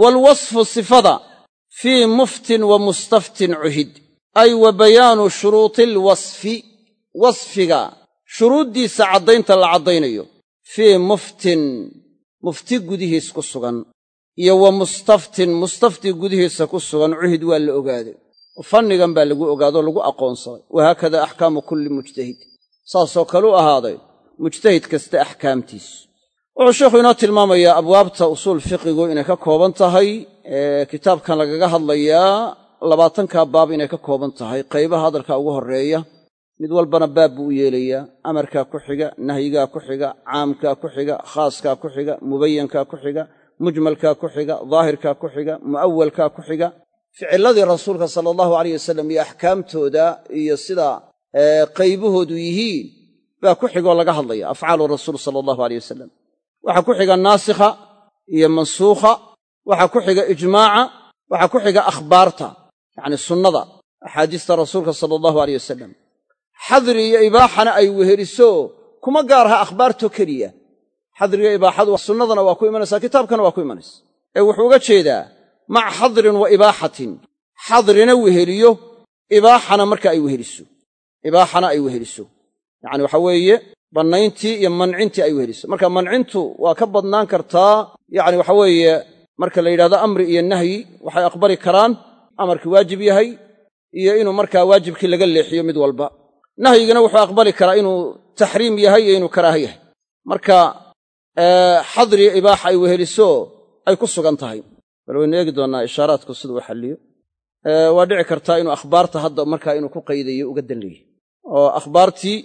Waalwasfu sifada fii muftin wa mustaftin cuhid ay wa bayaanu shuruuti alwasfi wasfiga shuruuddiisa caddaynta la caddaynayo fii muftin mufti gudihiis ku sugan iyo wa mustaftin mustafti gudihiisa ku sugan cuhid waa la ogaaday fannigan baa lagu ogaadoo lagu aqoonsaday. Wahaakada axkaamu kulli mujtahid. Saasoo kale u ahaaday mujtahid kasta axkaamtiisu wuxuu sheikhu inoo tilmaamayaa abwaabta usuul fiqigu inay ka kooban tahay kitaabkan lagaga hadlayaa labaatankaa baab inay ka kooban tahay. Qaybaha hadalka ugu horreeya mid walbana baab buu u yeelayaa. Amarkaa ku xiga nahyigaa ku xiga caamkaa ku xiga khaaskaa ku xiga mubayankaa ku xiga mujmalkaa ku xiga daahirkaa ku xiga mu'awalkaa ku xiga. Ficiladii rasuulka sala allahu alayh wasalam iyo axkaamtooda iyo sida qaybahoodu yihiin baa ku xigoo laga hadlaya afcaalu rasuul sala allahu aleyh wasalam waxaa ku xiga naasikha iyo mansuukha waxaa ku xiga ijmaaca waxaa ku xiga akhbaarta yacni sunnada axaadiista rasuulka sala allahu aleyh wasalam xadri iyo ibaaxana ay weheliso kuma gaarha akhbaarto keliya. Xadriga ibaaxadu sunnadana waa ku imanaysaa kitaabkana waa ku imanaysa. Ee wuxuu uga jeedaa maca xadrin wa ibaaxatin. Xadrina weheliyo ibaaxana marka ay weheliso. Ibaaxana ay weheliso. Yacani waxa weeye bannayntii iyo mancintii ay weheliso. Marka mancintu waa ka badnaan kartaa yacni waxa weeye marka la yidhahdo amri iyo nahyi waxay aqbali karaan amarkii waajib yahay iyo inuu markaa waajibkii laga leexiyo mid walba nahyigana wuxuu aqbali karaa inuu taxriim yahay iyo inuu karaaha yahay. Marka xadri ibaaxa ay weheliso ay ku sugan tahay. Bal waynu eegi doonnaa ishaaraadku siduu u xalliyo. Waa dhici kartaa inuu akhbaarta hadda markaa inuu ku qaydayo uga dan leeyahy oo akhbaartii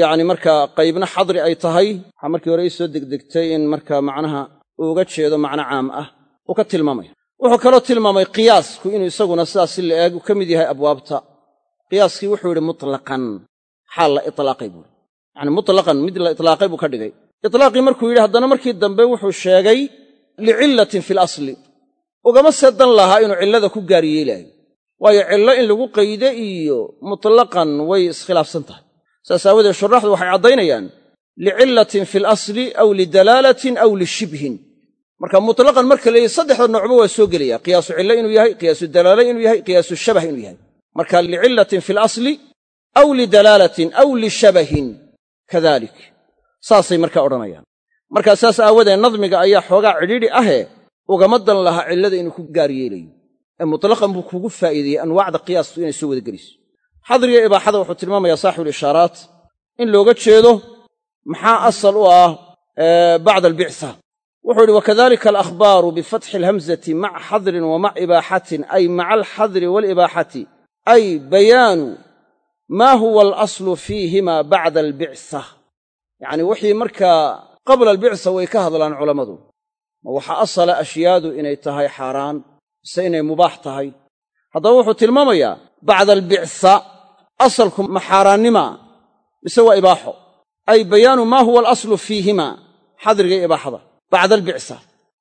yacni markaa qaybna xadri ay tahay waxaa markii hore ii soo degdegtay in markaa macnaha uu uga jeedo macno caam ah uu ka tilmaamaya wuxuu kaloo tilmaamay qiyaasku inuu isaguna sidaas si la eeg uu ka mid yahay abwaabta qiyaaskii wuxuu yidhi mutlaqan. Xaal la itlaaqay buuri yacni mutlaqan mid la itlaaqay buu ka dhigay. Itlaaqii markuu yidhi haddana markii dambe wuxuu sheegay licillatin fi lasli ugama seedan lahaa inuu cillada ku gaar yeelaayo. Waayo cillo in lagu qayde iyo mutlaqan way iskhilaafsan tahay. Saas aawadeed shuraaxdu waxay caddaynayaan licillatin fi lasli aw lidalaalatin aw lishibhin. Marka mutlaqan marka leeyahy saddexda noocba waa soo gelaya qiyaasu cillo inuu yahay qiyaasu dalaala inuu yahay qiyaasu shabah inuu yahay marka licillatin fi lasli aw lidalaalatin aw lishabahin kadalik. Saasay markaa odhanayaan. Markaa saas aawadeed nadmiga ayaa xoogaa cidhiidhi ahee ugama dan lahaa cillada inuu ku gaar yeelayo. Ee mutlaqan buu kugu faa'iideeyey anwaacda qiyaastu inay soo wada geliso xadriga ibaaxada wuxuu tilmaamayaa saaxibulishaaraat in looga jeedo maxaa asal u ah bacda albicsa? Wuxuu yidhi wakadalika alakhbaaru bifatxi alhamzati maca xadrin wa mac ibaaxatin ay maca alxadri waalibaaxati ay bayaanu maa huwa alaslu fiihima bacda albicsa yacni wixii markaa qabla albicsa way ka hadlaan culammadu ma waxaa asala ashyaadu inay tahay xaaraan mise inay mubaax tahay haddaba wuxuu tilmaamayaa bacda albicsa asalku ma xaaraannima mise waa ibaaxo ay bayaanu maa huwa alaslu fiihima xadriga iyo ibaaxada bacda albicsa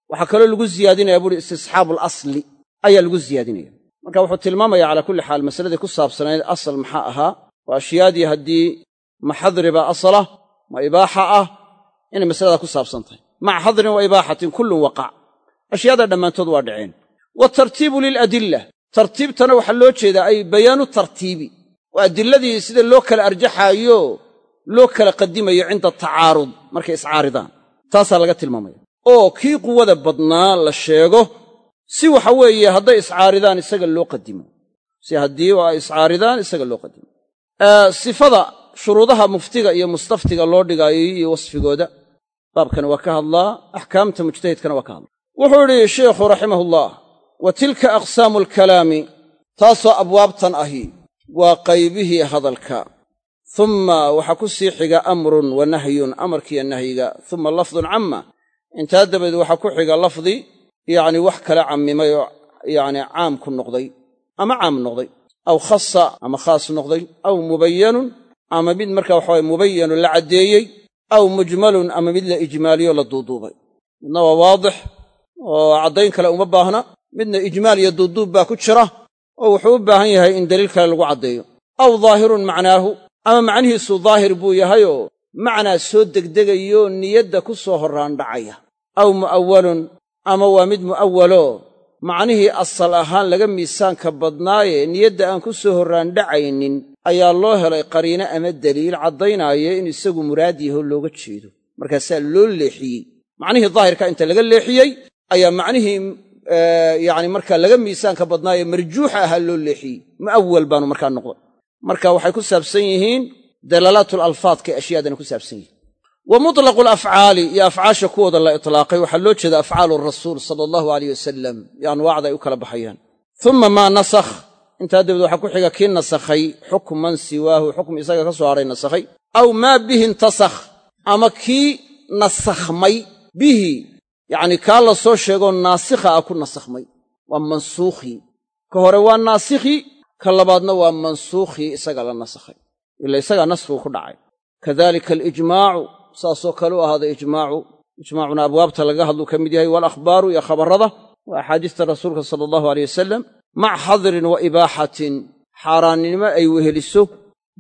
waxaa kaloo lagu ziyaadinaya buuhi istisxaabu alasli ayaa lagu ziyaadinaya marka wuxuu tilmaamaya calaa kulli xaal masaladii ku saabsanayd asal maxaa ahaa? Waa ashyaadii haddii ma xadriba asalah ma ibaaxa ah inay masaladaa ku saabsan tahay. Maca xadrin wa ibaaxatin kullun waqac ashyaada dhammaantood waa dhaceen. Waatartiibu liladilla tartiibtana waxaa loo jeedaa ay bayaanu tartiibi. Oo adilladii sida loo kala arjaxaayo loo kala qadimayo cinda tacaarud markay iscaaridaan taasaa laga tilmaamaya. Oo kii quwada badnaa la sheego si waxa weeye hadday iscaaridaan isaga loo qadimo. Si haddii ay iscaaridaan isaga loo qadimo. Sifada shuruudaha muftiga iyo mustaftiga loo dhigaayo iyo wasfigooda baabkani waa ka hadlaa axkaamta mujtahidkana waa ka hadlaa. Wuxuu idhi sheikhu raximahullah wa tilka aqsaamu alkalaami taasoo abwaabtan ahi waa qaybihii hadalka. Umma waxaa ku sii xiga amrun wa nahyun amarkiiyo nahyiga. Uma lafdun camma intaa dabadeed waxaa ku xiga lafdi yacni wax kale cammimay oo yacni caam ku noqday ama caam noqday aw khasa ama khaas noqday aw mubayanun ama mid marka waxaway mubayanun la caddeeyey aw mujmalun ama mid la ijmaaliyo la duuduubay. Midna waa waadix oo caddayn kale uma baahna midna ijmaal iyo duuduub baa ku jira oo wuxuu u baahan yahay in daliil kale lagu caddeeyo. Aw daahirun macnaahu ama macnihiisu daahir buu yahayoo macnaa soo degdegayo niyadda ku soo horraan dhacaya. Aw mu'awwalun ama waa mid mu'awwaloo macnihii asal ahaan laga miisaanka badnaaye niyadda aan ku soo horraan dhacaynin ayaa loo helay qariino ama daliil caddaynaayo in isagu muraad yaho looga jeedo. Markaasaa loo leexiyey. Macnihii daahirka inta laga leexiyey ayaa macnihii yacni markaa laga miisaanka badnaaye marjuuxa ahaa loo leexiyey. Mu'awwal baanu markaa noqday. Marka waxay ku saabsan yihiin dalaalaatu alfaadkay ashyaadani ku saabsan yihiin wa mutlaqu alafcaali iyo afcaasha kuwooda la itlaaqay waxaa loo jeeda afcaalu rasuul sala allahu aleyh wasalam iyo anwaacda ay u kala baxayaan. Uma maa nasakh intaa dabeed waxaa ku xiga kii nasakhay xukman siwaahu xukm isaga ka soo hadhay nasakhay. Aw maa bihi intasakh ama kii nasakhmay bihi yacni kaa la soo sheegoo naasikha ah ku nasakhmay. Waa mansuukhii ka hore waa naasikhi ka labaadna waa mansuukhii isaga la nasakhay. Ila isagaa naskhigu ku dhacay. Kadalika alijmaacu saasoo kale u ahaaday ijmaacu ijmaacuna abwaabta laga hadluu ka mid yahay walakhbaaru iyo khabarrada waa axaadiista rasuulka sala allahu aleyh wasalam mac xadrin wa ibaaxatin xaaraannimo ay weheliso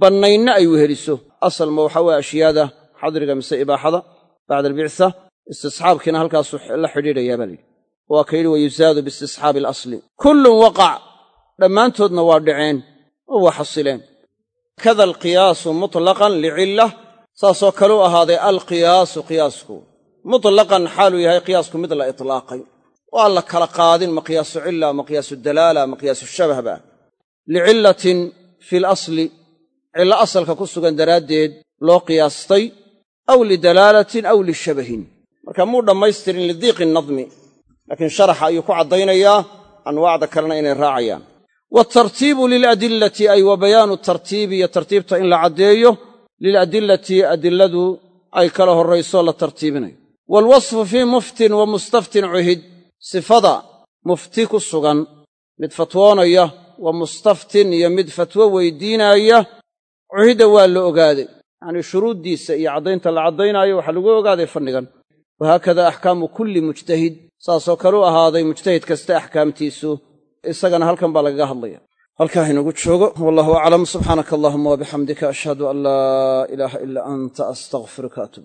bannaynna ay weheliso. Asalma waxaa weye ashyaada xadriga mise ibaaxada bacda albicsa istisxaabkiina halkaasu la xidhiidhayaa baa layidhi waa ka yidhi wayusaadu biistisxaabi alasli. Kullun waqac dhammaantoodna waa dhaceen oo waa xasileen. Kada alqiyaasu mutlaqan licilla saasoo kale u ahaaday alqiyaasu qiyaasku. mutlaqan xaaluu yahay qiyaasku mid la itlaaqay. oo la kala qaadin ma qiyaasu cilla ma qiyaasu dalaala ma qiyaasu shabahba. licillatin fi lasli cillo asalka ku sugan daraaddeed loo qiyaastay aw lidalaalatin aw lishabahin. Marka muu dhammaystirin lidiiqi nadmi laakiin sharaxa ayuu ku caddaynayaa anwaacda kalena inay raacayaan. waatartiibu liladillati ay wa bayaanu tartiibi iyo tartiibta in la caddeeyo liladillati adilladu ay kala horrayso la tartiibinayo waalwasfu fii muftin wa mustaftin cuhid sifada mufti ku sugan mid fatwoonaya wa mustaftin iyo mid fatwo weydiinaaya cuhidda waa la ogaaday yacnii shuruuddiisa iyo caddaynta la caddaynaayo waxaa lagu ogaaday fannigan wahaakada axkaamu kulli mujtahid saasoo kale u ahaaday mujtahid kasta axkaamtiisu isagana halkan baa lagaga hadlaya halkaa inagu joogo. Wallahu aclam. Subxaanaka allahuma wabixamdika ashhadu an laa ilaaha ilaa anta astaqfiruka atub